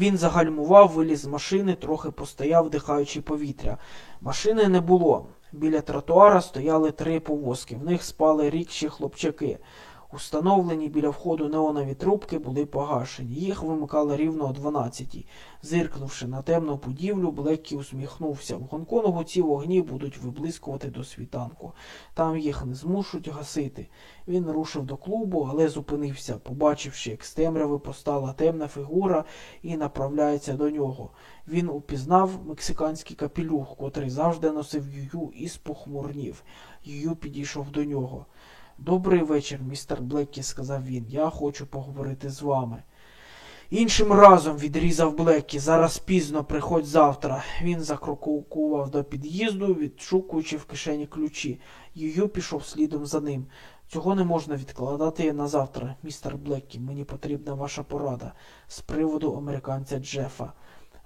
Він загальмував, виліз з машини, трохи постояв, вдихаючи повітря. Машини не було. Біля тротуара стояли три повозки. В них спали рікші хлопчаки. Установлені біля входу неонові трубки були погашені. Їх вимикали рівно о 12-й. Зиркнувши на темну будівлю, Блеккі усміхнувся. В Гонконгу ці вогні будуть виблискувати до світанку. Там їх не змушуть гасити. Він рушив до клубу, але зупинився, побачивши, як з темряви постала темна фігура і направляється до нього. Він упізнав мексиканський капелюх, котрий завжди носив юю і спохмурнів. Юю підійшов до нього. Добрий вечір, містер Блеккі, сказав він. Я хочу поговорити з вами. Іншим разом відрізав Блекі. Зараз пізно, приходь завтра. Він закрокував до під'їзду, відшукуючи в кишені ключі. Юю пішов слідом за ним. Цього не можна відкладати на завтра, містер Блеккі. Мені потрібна ваша порада з приводу американця Джефа.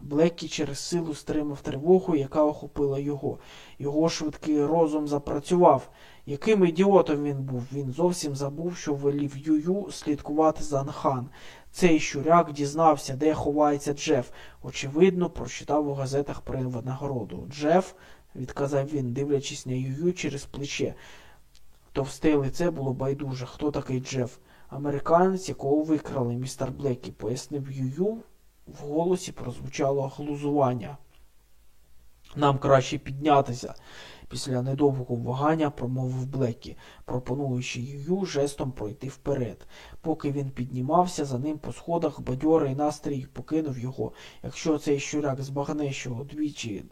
Блеккі через силу стримав тривогу, яка охопила його. Його швидкий розум запрацював. Яким ідіотом він був? Він зовсім забув, що велів Юю слідкувати за Анхан. Цей щуряк дізнався, де ховається Джеф. Очевидно, прочитав у газетах про винагороду. Джеф, відказав він, дивлячись на Юю через плече. Товсте лице було байдуже. Хто такий Джеф? Американець, якого викрали, містер Блекі, пояснив Юю. В голосі прозвучало глузування. Нам краще піднятися. Після недовгого вагання промовив Блекі, пропонуючи Юю жестом пройти вперед. Поки він піднімався, за ним по сходах бадьорий настрій покинув його. Якщо цей щуряк збагне, що двічі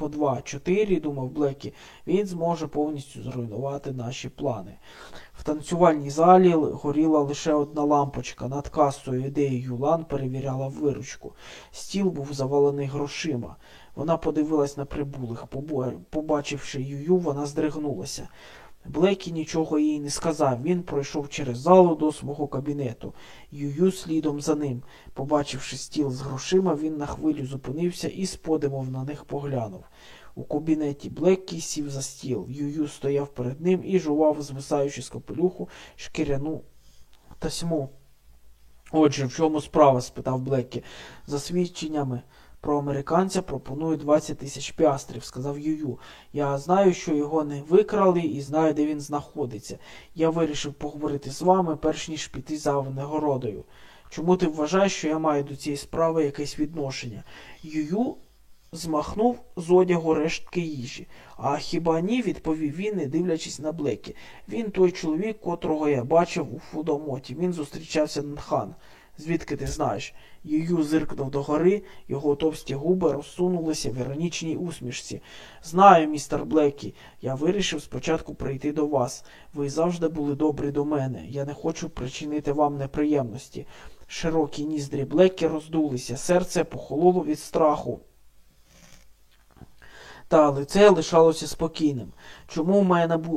по два-чотири, думав Блекі, він зможе повністю зруйнувати наші плани. В танцювальній залі горіла лише одна лампочка. Над касою ідеї Юлан перевіряла виручку. Стіл був завалений грошима. Вона подивилась на прибулих. Побачивши Юю, вона здригнулася. Блекі нічого їй не сказав. Він пройшов через залу до свого кабінету. Юю слідом за ним. Побачивши стіл з грошима, він на хвилю зупинився і з подимом на них поглянув. У кабінеті Блеккі сів за стіл. Юю стояв перед ним і жував, звисаючи з капелюху, шкіряну тасьму. Отже, в чому справа? спитав Блеккі. За свідченнями про американця пропоную 20 тисяч піастрів, сказав Юю. Я знаю, що його не викрали і знаю, де він знаходиться. Я вирішив поговорити з вами, перш ніж піти за нагородою. Чому ти вважаєш, що я маю до цієї справи якесь відношення? Юю змахнув з одягу рештки їжі. А хіба ні? відповів він, не дивлячись на Блекі. Він той чоловік, котрого я бачив у фудомоті. Він зустрічався на хан. Звідки ти знаєш? Юю зиркнув догори, його товсті губи розсунулися в іронічній усмішці. Знаю, містер Блекі, я вирішив спочатку прийти до вас. Ви завжди були добрі до мене. Я не хочу причинити вам неприємності. Широкі ніздрі Блекі роздулися, серце похололо від страху. Та лице лишалося спокійним. Чому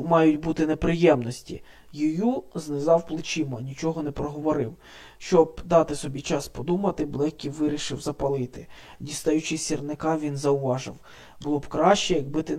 мають бути неприємності? Юю знизав плечима, нічого не проговорив. Щоб дати собі час подумати, Блекі вирішив запалити. Дістаючи сірника, він зауважив було б краще, якби ти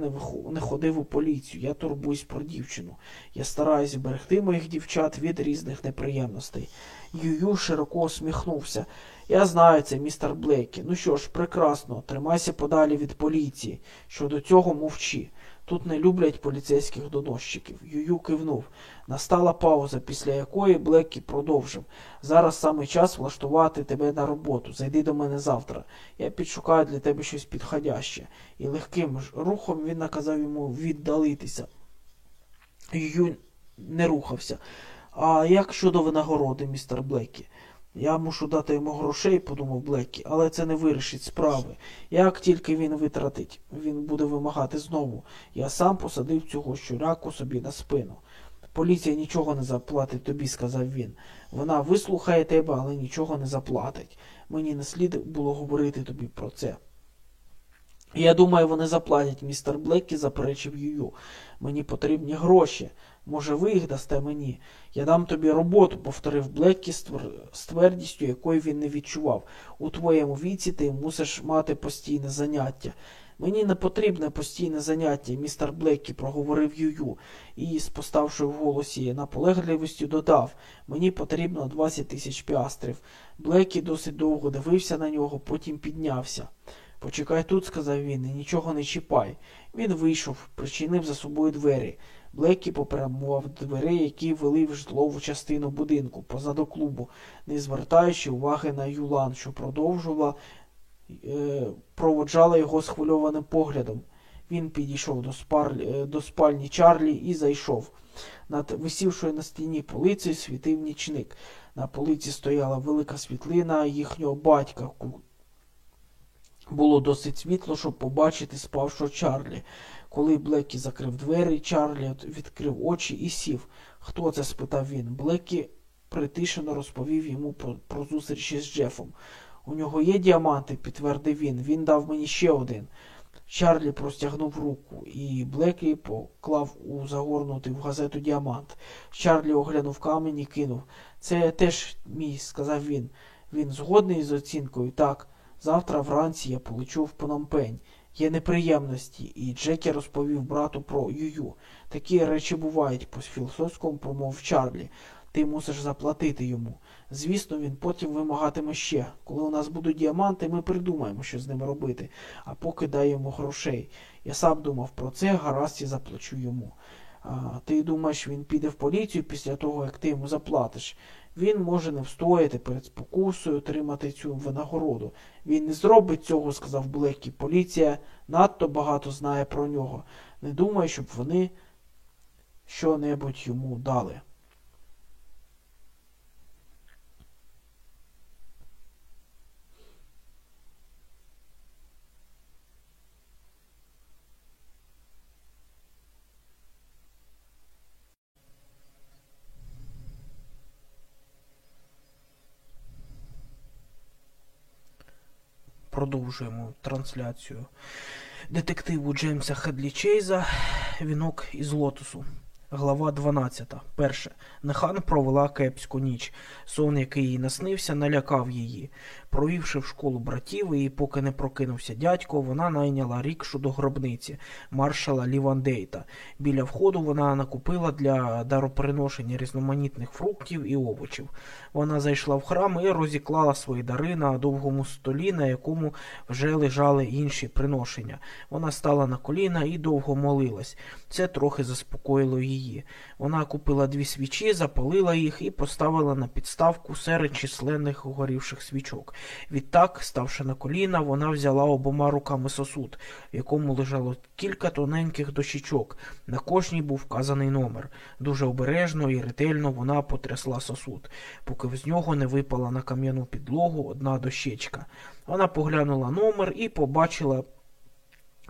не, ходив у поліцію. Я турбуюсь про дівчину. Я стараюсь берегти моїх дівчат від різних неприємностей. Юю широко усміхнувся. Я знаю це, містер Блекі. Ну що ж, прекрасно, тримайся подалі від поліції. Щодо цього мовчи. Тут не люблять поліцейських доносчиків. Юю кивнув. Настала пауза, після якої Блекі продовжив. Зараз саме час влаштувати тебе на роботу. Зайди до мене завтра. Я підшукаю для тебе щось підходяще. І легким ж рухом він наказав йому віддалитися. Юю не рухався. А як щодо винагороди, містер Блекі? Я мушу дати йому грошей, подумав Блекі, але це не вирішить справи. Як тільки він витратить, він буде вимагати знову. Я сам посадив цього щуряку собі на спину. Поліція нічого не заплатить тобі, сказав він. Вона вислухає тебе, але нічого не заплатить. Мені не слід було говорити тобі про це. Я думаю, вони заплатять, містер Блеккі заперечив Юю. Мені потрібні гроші. Може, ви їх дасте мені? Я дам тобі роботу, повторив Блеккі з твердістю, якої він не відчував. У твоєму віці ти мусиш мати постійне заняття. Мені не потрібне постійне заняття, містер Блеккі проговорив Юю і, споставши в голосі наполегливістю, додав мені потрібно 20 тисяч піастрів. Блеккі досить довго дивився на нього, потім піднявся. Почекай тут, сказав він, і нічого не чіпай. Він вийшов, причинив за собою двері. Блекі попрямував дверей, які вели в житлову частину будинку, позаду клубу, не звертаючи уваги на Юлан, що продовжувала, е, проводжала його схвильованим поглядом. Він підійшов до, спар... Е, до спальні Чарлі і зайшов. Над висівшою на стіні полицею світив нічник. На полиці стояла велика світлина їхнього батька. Було досить світло, щоб побачити спавшого Чарлі. Коли Блекі закрив двері, Чарлі відкрив очі і сів. Хто це? спитав він. Блекі притишено розповів йому про, про зустріч із Джефом. У нього є діаманти, підтвердив він. Він дав мені ще один. Чарлі простягнув руку, і Блеклі поклав у загорнутий в газету діамант. Чарлі оглянув камінь і кинув. Це теж мій, сказав він. Він згодний з оцінкою. Так, завтра вранці я полечу в Пономпень. Є неприємності, і Джекі розповів брату про Юю. Такі речі бувають, по філософському промов Чарлі. Ти мусиш заплатити йому. Звісно, він потім вимагатиме ще. Коли у нас будуть діаманти, ми придумаємо, що з ними робити, а поки дай йому грошей. Я сам думав про це, гаразд і заплачу йому. Ти думаєш, він піде в поліцію після того, як ти йому заплатиш. Він може не встояти перед спокусою отримати цю винагороду. Він не зробить цього, сказав Блекі. Поліція надто багато знає про нього. Не думаю, щоб вони що-небудь йому дали. Продовжуємо трансляцію детективу Джеймса Хедлі Чейза Вінок із лотосу. Глава 12. Перше. Нехан провела кепську ніч. Сон, який їй наснився, налякав її. Провівши в школу братів, і поки не прокинувся дядько, вона найняла рікшу до гробниці маршала Лівандейта. Біля входу вона накупила для дароприношення різноманітних фруктів і овочів. Вона зайшла в храм і розіклала свої дари на довгому столі, на якому вже лежали інші приношення. Вона стала на коліна і довго молилась. Це трохи заспокоїло її. Вона купила дві свічі, запалила їх і поставила на підставку серед численних горівших свічок. Відтак, ставши на коліна, вона взяла обома руками сосуд, в якому лежало кілька тоненьких дощечок. На кожній був вказаний номер. Дуже обережно і ретельно вона потрясла сосуд, поки з нього не випала на кам'яну підлогу одна дощечка. Вона поглянула номер і побачила.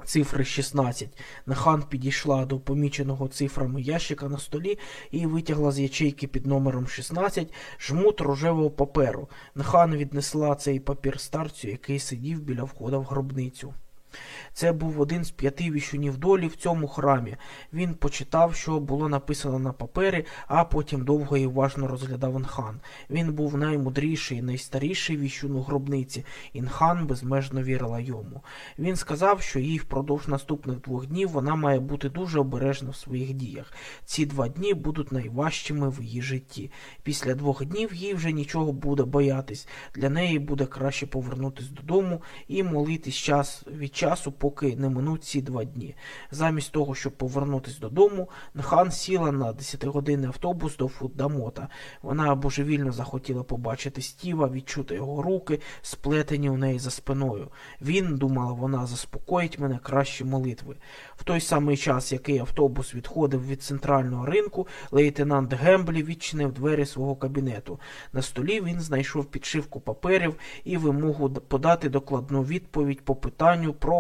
Цифри 16. Нахан підійшла до поміченого цифрами ящика на столі і витягла з ячейки під номером 16 жмут рожевого паперу. Нахан віднесла цей папір старцю, який сидів біля входа в гробницю. Це був один з п'яти віщунів долі в цьому храмі. Він почитав, що було написано на папері, а потім довго і уважно розглядав Інхан. Він був наймудріший, найстаріший віщун у гробниці. Інхан безмежно вірила йому. Він сказав, що їй впродовж наступних двох днів вона має бути дуже обережна в своїх діях. Ці два дні будуть найважчими в її житті. Після двох днів їй вже нічого буде боятись. Для неї буде краще повернутися додому і молитись час від часу поки не минуть ці два дні. Замість того, щоб повернутися додому, Нхан сіла на 10-годинний автобус до Фуддамота. Вона божевільно захотіла побачити Стіва, відчути його руки, сплетені у неї за спиною. Він, думала вона, заспокоїть мене кращі молитви. В той самий час, який автобус відходив від центрального ринку, лейтенант Гемблі відчинив двері свого кабінету. На столі він знайшов підшивку паперів і вимогу подати докладну відповідь по питанню про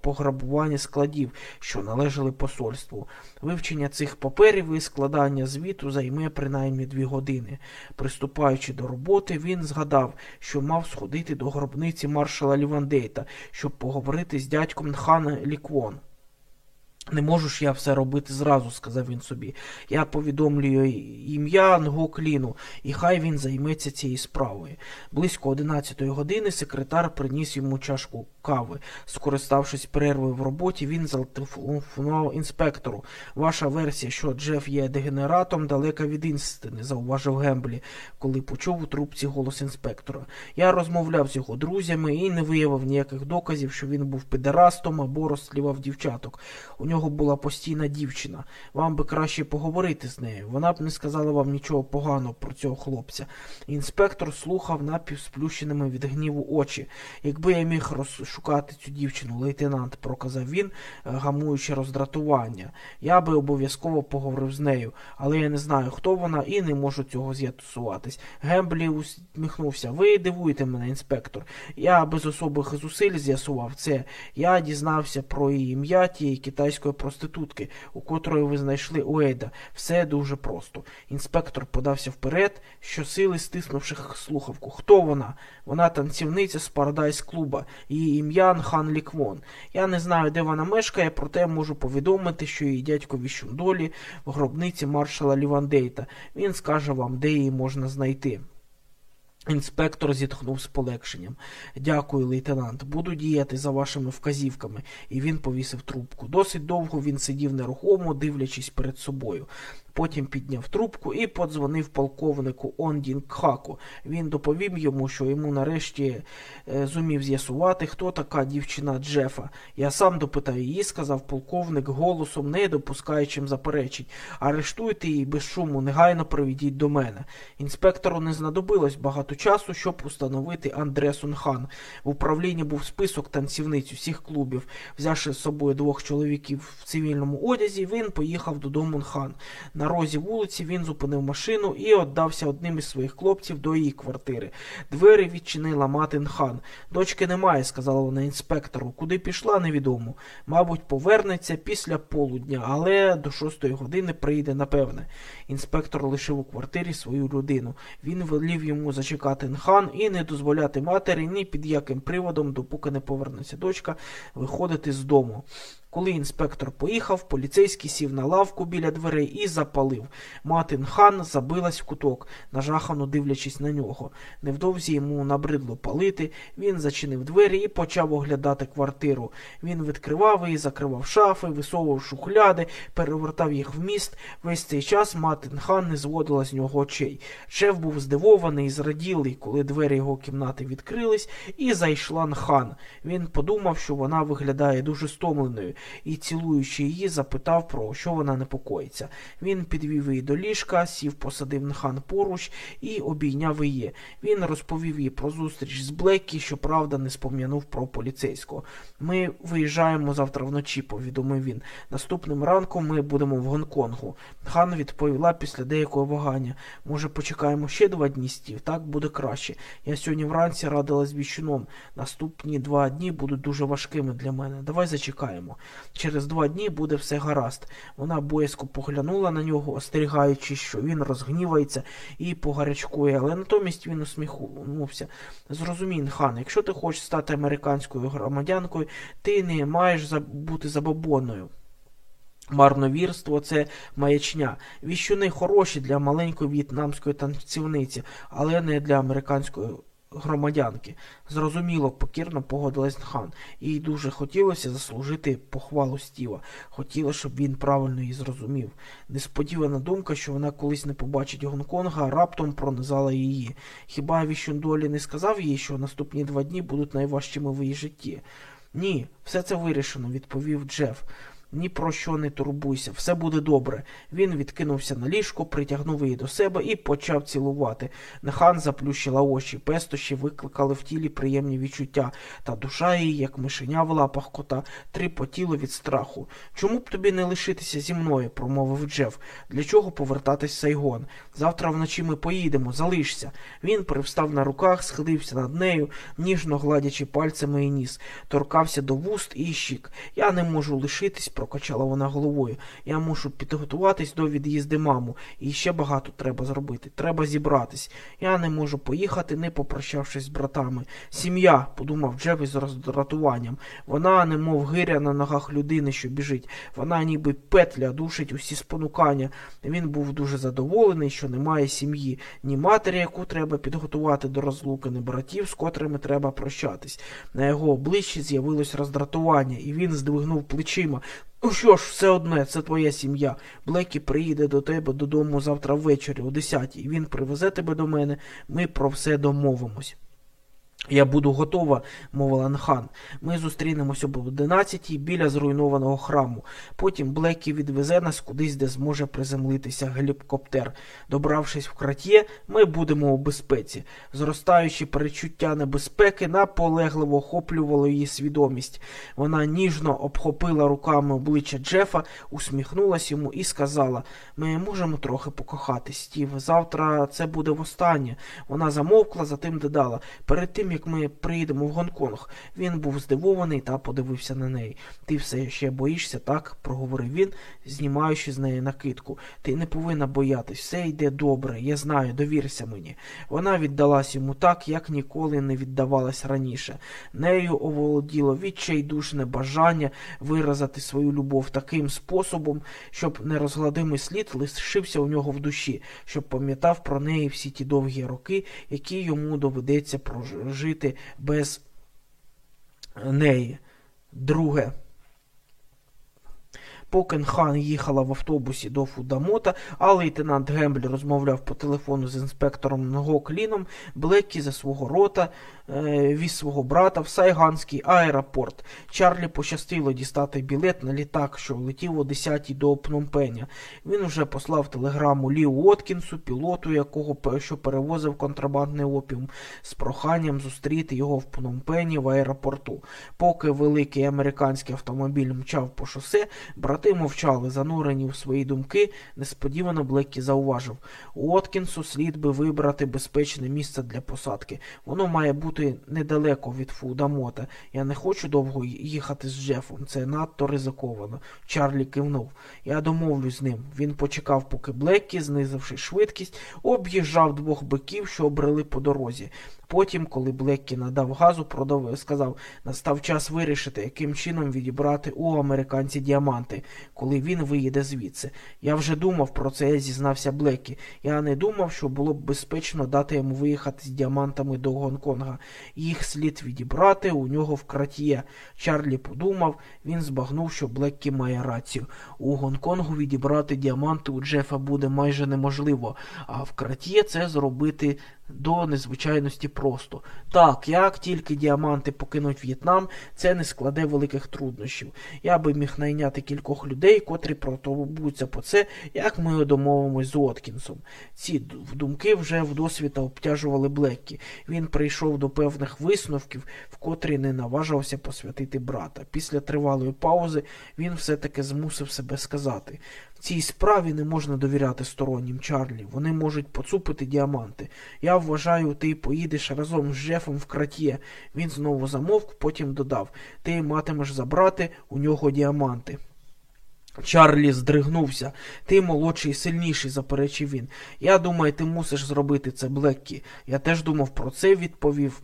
пограбування складів, що належали посольству. Вивчення цих паперів і складання звіту займе принаймні дві години. Приступаючи до роботи, він згадав, що мав сходити до гробниці маршала Лівандейта, щоб поговорити з дядьком Хана Ліквон. Не можу ж я все робити зразу, сказав він собі. Я повідомлюю ім'я Нгокліну, і хай він займеться цією справою. Близько одинадцятої години секретар приніс йому чашку кави. Скориставшись перервою в роботі, він зателефонував інспектору. Ваша версія, що Джеф є дегенератом, далека від істини, зауважив Гемблі, коли почув у трубці голос інспектора. Я розмовляв з його друзями і не виявив ніяких доказів, що він був педерастом або розслівав дівчаток. У нього була постійна дівчина. Вам би краще поговорити з нею. Вона б не сказала вам нічого поганого про цього хлопця. Інспектор слухав напівсплющеними від гніву очі. Якби я міг розшукати цю дівчину, лейтенант, проказав він, гамуючи роздратування. Я би обов'язково поговорив з нею, але я не знаю, хто вона, і не можу цього з'ясуватись. Гемблі усміхнувся. Ви дивуєте мене, інспектор. Я без особих зусиль з'ясував це. Я дізнався про її ім'я тієї китайської китайської проститутки, у котрої ви знайшли Уейда. Все дуже просто. Інспектор подався вперед, щосили стиснувши слухавку. Хто вона? Вона танцівниця з Парадайз клуба. Її ім'я Нхан Ліквон. Я не знаю, де вона мешкає, проте можу повідомити, що її дядько Віщундолі в гробниці маршала Лівандейта. Він скаже вам, де її можна знайти. Інспектор зітхнув з полегшенням. Дякую, лейтенант. Буду діяти за вашими вказівками. І він повісив трубку. Досить довго він сидів нерухомо, дивлячись перед собою. Потім підняв трубку і подзвонив полковнику Ондін Кхаку. Він доповів йому, що йому нарешті е, зумів з'ясувати, хто така дівчина Джефа. Я сам допитаю її, сказав полковник голосом, не допускаючим заперечень. Арештуйте її без шуму, негайно приведіть до мене. Інспектору не знадобилось багато часу, щоб установити Андре Сунхан. В управлінні був список танцівниць усіх клубів. Взявши з собою двох чоловіків в цивільному одязі, він поїхав додому Хан. Розі вулиці він зупинив машину і віддався одним із своїх хлопців до її квартири. Двері відчинила матин хан. Дочки немає, сказала вона інспектору. Куди пішла, невідомо. Мабуть, повернеться після полудня, але до шостої години прийде, напевне. Інспектор лишив у квартирі свою людину. Він велів йому зачекати Нхан і не дозволяти матері ні під яким приводом, допоки не повернеться дочка, виходити з дому. Коли інспектор поїхав, поліцейський сів на лавку біля дверей і запалив. Матин хан забилась в куток, нажахано дивлячись на нього. Невдовзі йому набридло палити, він зачинив двері і почав оглядати квартиру. Він відкривав і закривав шафи, висовував шухляди, перевертав їх в міст. Весь цей час Матин хан не зводила з нього очей. Шеф був здивований і зраділий, коли двері його кімнати відкрились, і зайшла Нхан. Він подумав, що вона виглядає дуже стомленою і, цілуючи її, запитав, про що вона непокоїться. Він підвів її до ліжка, сів, посадив Нхан поруч і обійняв її. Він розповів їй про зустріч з Блекі, що правда не спом'янув про поліцейського. Ми виїжджаємо завтра вночі, повідомив він. Наступним ранком ми будемо в Гонконгу. Хан відповіла після деякого вагання. Може, почекаємо ще два дні стів, так буде краще. Я сьогодні вранці радила з віщуном. Наступні два дні будуть дуже важкими для мене. Давай зачекаємо. Через два дні буде все гаразд. Вона боязко поглянула на нього, остерігаючи, що він розгнівається і погарячкує, але натомість він усміхнувся. Зрозумій, хан, якщо ти хочеш стати американською громадянкою, ти не маєш бути забобонною. Марновірство це маячня. Віщуни хороші для маленької в'єтнамської танцівниці, але не для американської громадянки. Зрозуміло, покірно погодилась хан. Їй дуже хотілося заслужити похвалу Стіва. Хотіла, щоб він правильно її зрозумів. Несподівана думка, що вона колись не побачить Гонконга, раптом пронизала її. Хіба Віщундолі не сказав їй, що наступні два дні будуть найважчими в її житті? Ні, все це вирішено, відповів Джеф. Ні про що не турбуйся, все буде добре. Він відкинувся на ліжко, притягнув її до себе і почав цілувати. Нехан заплющила очі, пестощі викликали в тілі приємні відчуття, та душа її, як мишеня в лапах кота, тріпотіло від страху. Чому б тобі не лишитися зі мною? промовив Джеф. Для чого повертатись в Сайгон? Завтра вночі ми поїдемо, залишся. Він привстав на руках, схилився над нею, ніжно гладячи пальцями і ніс, торкався до вуст і щік. Я не можу лишитись прокачала вона головою. Я мушу підготуватись до від'їзди маму, і ще багато треба зробити. Треба зібратись. Я не можу поїхати, не попрощавшись з братами. Сім'я, подумав Джеф із роздратуванням. Вона, немов гиря на ногах людини, що біжить. Вона ніби петля душить усі спонукання. Він був дуже задоволений, що немає сім'ї, ні матері, яку треба підготувати до розлуки, ні братів, з котрими треба прощатись. На його обличчі з'явилось роздратування, і він здвигнув плечима. Ну що ж, все одне, це твоя сім'я. Блекі приїде до тебе додому завтра ввечері, о 10 і Він привезе тебе до мене, ми про все домовимось. Я буду готова, мовила Нхан. Ми зустрінемося об 11 біля зруйнованого храму. Потім Блекі відвезе нас кудись, де зможе приземлитися гелікоптер. Добравшись в кратє, ми будемо у безпеці. Зростаючи перечуття небезпеки, наполегливо охоплювало її свідомість. Вона ніжно обхопила руками обличчя Джефа, усміхнулася йому і сказала: Ми можемо трохи покохатись, Стів. Завтра це буде востаннє. Вона замовкла, затим додала. Перед тим як ми приїдемо в Гонконг. Він був здивований та подивився на неї. Ти все ще боїшся, так? проговорив він, знімаючи з неї накидку. Ти не повинна боятись, все йде добре, я знаю, довірся мені. Вона віддалась йому так, як ніколи не віддавалась раніше. Нею оволоділо відчайдушне бажання виразити свою любов таким способом, щоб нерозгладимий слід лишився у нього в душі, щоб пам'ятав про неї всі ті довгі роки, які йому доведеться прожити без неї. Друге. Поки хан їхала в автобусі до Фудамота, а лейтенант Гембль розмовляв по телефону з інспектором Гокліном, Блеккі за свого рота е, віз свого брата в Сайганський аеропорт. Чарлі пощастило дістати білет на літак, що летів о 10-й до Пномпеня. Він вже послав телеграму Ліу Откінсу, пілоту, якого що перевозив контрабандний опіум, з проханням зустріти його в Пномпені в аеропорту. Поки великий американський автомобіль мчав по шосе, брат Брати мовчали, занурені в свої думки, несподівано Блеккі зауважив. Уоткінсу слід би вибрати безпечне місце для посадки. Воно має бути недалеко від Фудамота. Я не хочу довго їхати з Джефом. Це надто ризиковано. Чарлі кивнув. Я домовлюсь з ним. Він почекав, поки Блеккі, знизивши швидкість, об'їжджав двох биків, що обрели по дорозі. Потім, коли Блеккі надав газу, продав, сказав, настав час вирішити, яким чином відібрати у американці діаманти, коли він виїде звідси. Я вже думав про це, зізнався Блеккі. Я не думав, що було б безпечно дати йому виїхати з діамантами до Гонконга. Їх слід відібрати у нього в кратіє. Чарлі подумав, він збагнув, що Блеккі має рацію. У Гонконгу відібрати діаманти у Джефа буде майже неможливо, а в кратіє це зробити до незвичайності просто. Так, як тільки діаманти покинуть В'єтнам, це не складе великих труднощів. Я би міг найняти кількох людей, котрі протовбуться по це, як ми домовимось з Откінсом. Ці думки вже вдосвіта обтяжували Блеккі. Він прийшов до певних висновків, в котрі не наважився посвятити брата. Після тривалої паузи він все-таки змусив себе сказати. Цій справі не можна довіряти стороннім Чарлі. Вони можуть поцупити діаманти. Я вважаю, ти поїдеш разом з Жефом в кратє. Він знову замовк, потім додав Ти матимеш забрати у нього діаманти. Чарлі здригнувся. Ти молодший і сильніший, заперечив він. Я думаю, ти мусиш зробити це, Блеккі. Я теж думав про це, відповів.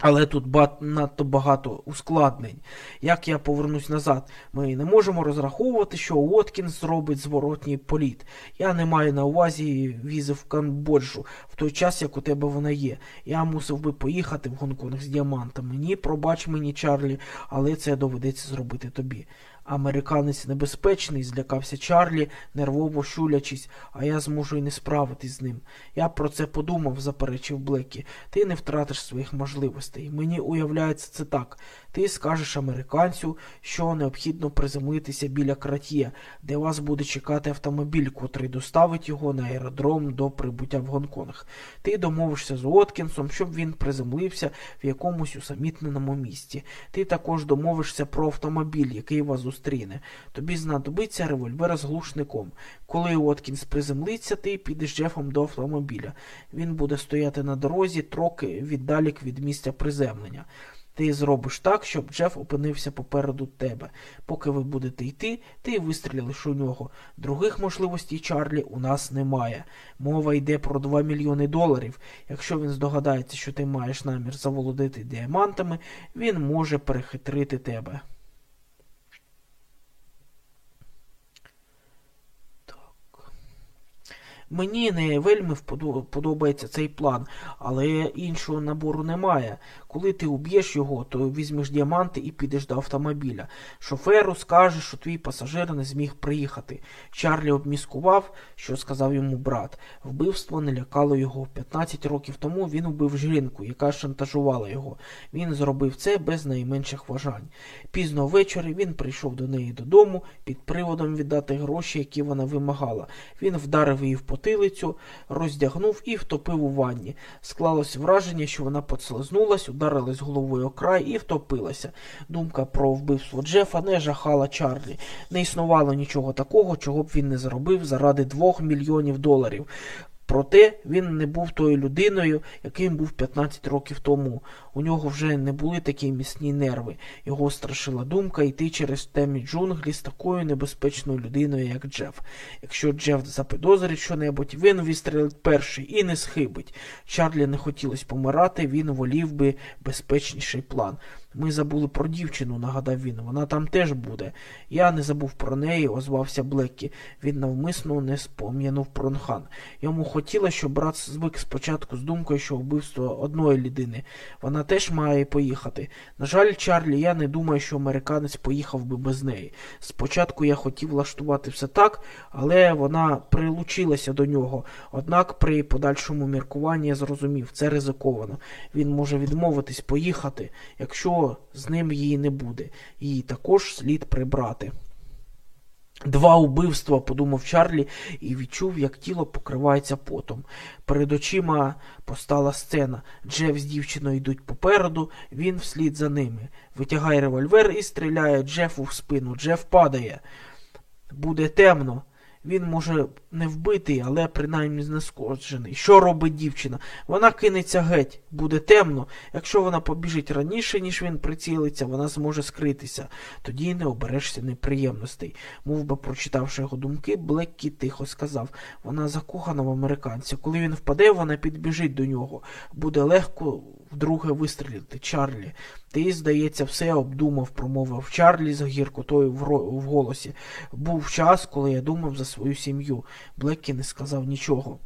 Але тут надто багато ускладнень. Як я повернусь назад, ми не можемо розраховувати, що Уоткінс зробить зворотній політ. Я не маю на увазі візи в Камбоджу в той час, як у тебе вона є. Я мусив би поїхати в Гонконг з діамантами. Ні, пробач мені, Чарлі, але це доведеться зробити тобі. Американець небезпечний, злякався Чарлі, нервово щулячись, а я зможу й не справитись з ним. Я про це подумав, заперечив Блекі. Ти не втратиш своїх можливостей. Мені уявляється це так. Ти скажеш американцю, що необхідно приземлитися біля кратє, де вас буде чекати автомобіль, котрий доставить його на аеродром до прибуття в Гонконг. Ти домовишся з Откінсом, щоб він приземлився в якомусь усамітненому місці. Ти також домовишся про автомобіль, який вас зустріне. Тобі знадобиться револьвер з глушником. Коли Откінс приземлиться, ти підеш Джефом до автомобіля. Він буде стояти на дорозі, трохи віддалік від місця приземлення. Ти зробиш так, щоб Джеф опинився попереду тебе. Поки ви будете йти, ти вистрілиш у нього. Других можливостей Чарлі у нас немає. Мова йде про 2 мільйони доларів. Якщо він здогадається, що ти маєш намір заволодити діамантами, він може перехитрити тебе. Мені не вельми подобається цей план, але іншого набору немає. Коли ти уб'єш його, то візьмеш діаманти і підеш до автомобіля. Шоферу скажеш, що твій пасажир не зміг приїхати. Чарлі обміскував, що сказав йому брат. Вбивство не лякало його. 15 років тому він убив жінку, яка шантажувала його. Він зробив це без найменших вважань. Пізно ввечері він прийшов до неї додому під приводом віддати гроші, які вона вимагала. Він вдарив її в потилицю, роздягнув і втопив у ванні. Склалось враження, що вона поцелезнулась, ударилась головою о край і втопилася. Думка про вбивство Джефа не жахала Чарлі. Не існувало нічого такого, чого б він не зробив заради двох мільйонів доларів. Проте він не був тою людиною, яким був 15 років тому. У нього вже не були такі міцні нерви. Його страшила думка йти через темні джунглі з такою небезпечною людиною, як Джеф. Якщо Джеф запідозрить щонебудь, він вистрілить перший і не схибить. Чарлі не хотілося помирати, він волів би безпечніший план. Ми забули про дівчину, нагадав він. Вона там теж буде. Я не забув про неї, озвався Блеккі. Він навмисно не спом'янув про Нхан. Йому хотілося, щоб брат звик спочатку з думкою, що вбивство одної людини. Вона теж має поїхати. На жаль, Чарлі, я не думаю, що американець поїхав би без неї. Спочатку я хотів влаштувати все так, але вона прилучилася до нього. Однак при подальшому міркуванні я зрозумів, це ризиковано. Він може відмовитись поїхати, якщо з ним її не буде. Її також слід прибрати. Два убивства, подумав Чарлі і відчув, як тіло покривається потом. Перед очима постала сцена. Джеф з дівчиною йдуть попереду, він вслід за ними. Витягає револьвер і стріляє Джефу в спину. Джеф падає. Буде темно. Він може не вбитий, але принаймні знескоджений. Що робить дівчина? Вона кинеться геть, буде темно. Якщо вона побіжить раніше, ніж він прицілиться, вона зможе скритися. Тоді не оберешся неприємностей. Мов би, прочитавши його думки, Блеккі тихо сказав вона закохана в американця. Коли він впаде, вона підбіжить до нього. Буде легко вдруге вистрілити. Чарлі. Ти, здається, все обдумав, промовив Чарлі з гіркотою в голосі. Був час, коли я думав за свою сім'ю. Блеккі не сказав нічого.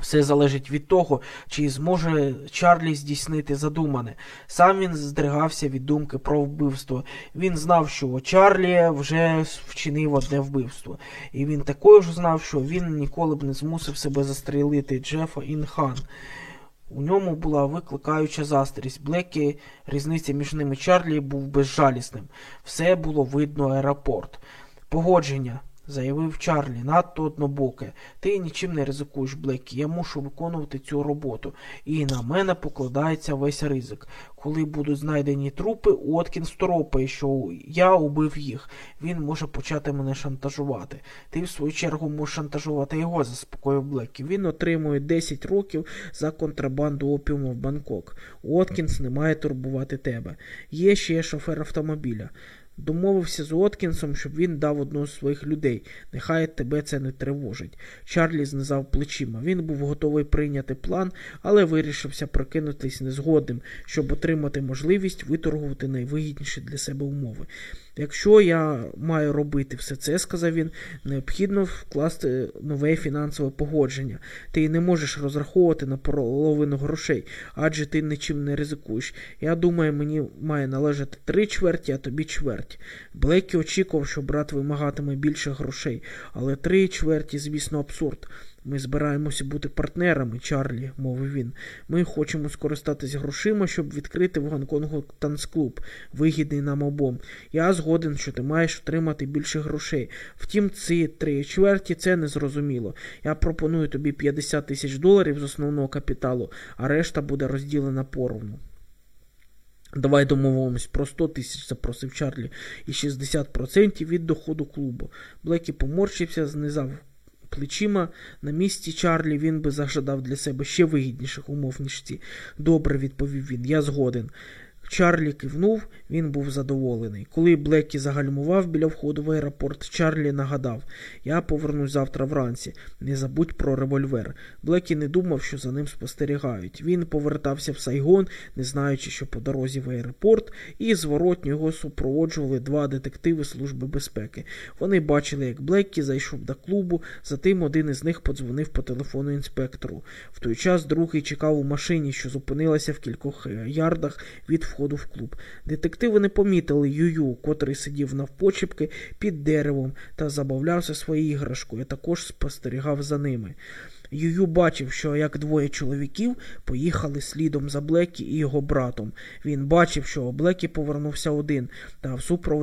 Все залежить від того, чи зможе Чарлі здійснити задумане. Сам він здригався від думки про вбивство. Він знав, що Чарлі вже вчинив одне вбивство. І він також знав, що він ніколи б не змусив себе застрілити Джефа Інхан. У ньому була викликаюча застрість. Блекі, різниця між ними Чарлі був безжалісним. Все було видно аеропорт. Погодження заявив Чарлі, надто однобоке. Ти нічим не ризикуєш, Блекі. Я мушу виконувати цю роботу. І на мене покладається весь ризик. Коли будуть знайдені трупи, Уоткінс торопає, що я убив їх. Він може почати мене шантажувати. Ти, в свою чергу, можеш шантажувати його, заспокоїв Блекі. Він отримує 10 років за контрабанду опіуму в Бангкок. Уоткінс не має турбувати тебе. Є ще шофер автомобіля. Домовився з Уоткінсом, щоб він дав одного з своїх людей. Нехай тебе це не тривожить. Чарлі знизав плечима. Він був готовий прийняти план, але вирішився прокинутись незгодним, щоб отримати можливість виторгувати найвигідніші для себе умови. Якщо я маю робити все це, сказав він, необхідно вкласти нове фінансове погодження. Ти не можеш розраховувати на половину грошей, адже ти нічим не ризикуєш. Я думаю, мені має належати три чверті, а тобі чверть. Блекі очікував, що брат вимагатиме більше грошей, але три чверті, звісно, абсурд. Ми збираємося бути партнерами, Чарлі, мовив він. Ми хочемо скористатись грошима, щоб відкрити в Гонконгу танцклуб, вигідний нам обом. Я згоден, що ти маєш отримати більше грошей. Втім, ці три чверті це незрозуміло. Я пропоную тобі 50 тисяч доларів з основного капіталу, а решта буде розділена поровну. Давай домовимось про 100 тисяч, запросив Чарлі, і 60% від доходу клубу. Блекі поморщився, знизав плечима. На місці Чарлі він би зажадав для себе ще вигідніших умов, ніж ці. Добре, відповів він, я згоден. Чарлі кивнув, він був задоволений. Коли Блекі загальмував біля входу в аеропорт, Чарлі нагадав Я повернусь завтра вранці. Не забудь про револьвер. Блекі не думав, що за ним спостерігають. Він повертався в Сайгон, не знаючи, що по дорозі в аеропорт, і зворотньо його супроводжували два детективи Служби безпеки. Вони бачили, як Блеккі зайшов до клубу, затим один із них подзвонив по телефону інспектору. В той час другий чекав у машині, що зупинилася в кількох ярдах від входу в клуб. Детективи не помітили Юю, котрий сидів навпочіпки під деревом та забавлявся своєю іграшкою, також спостерігав за ними. Юю бачив, що як двоє чоловіків поїхали слідом за Блекі і його братом. Він бачив, що Блекі повернувся один, та в супроводі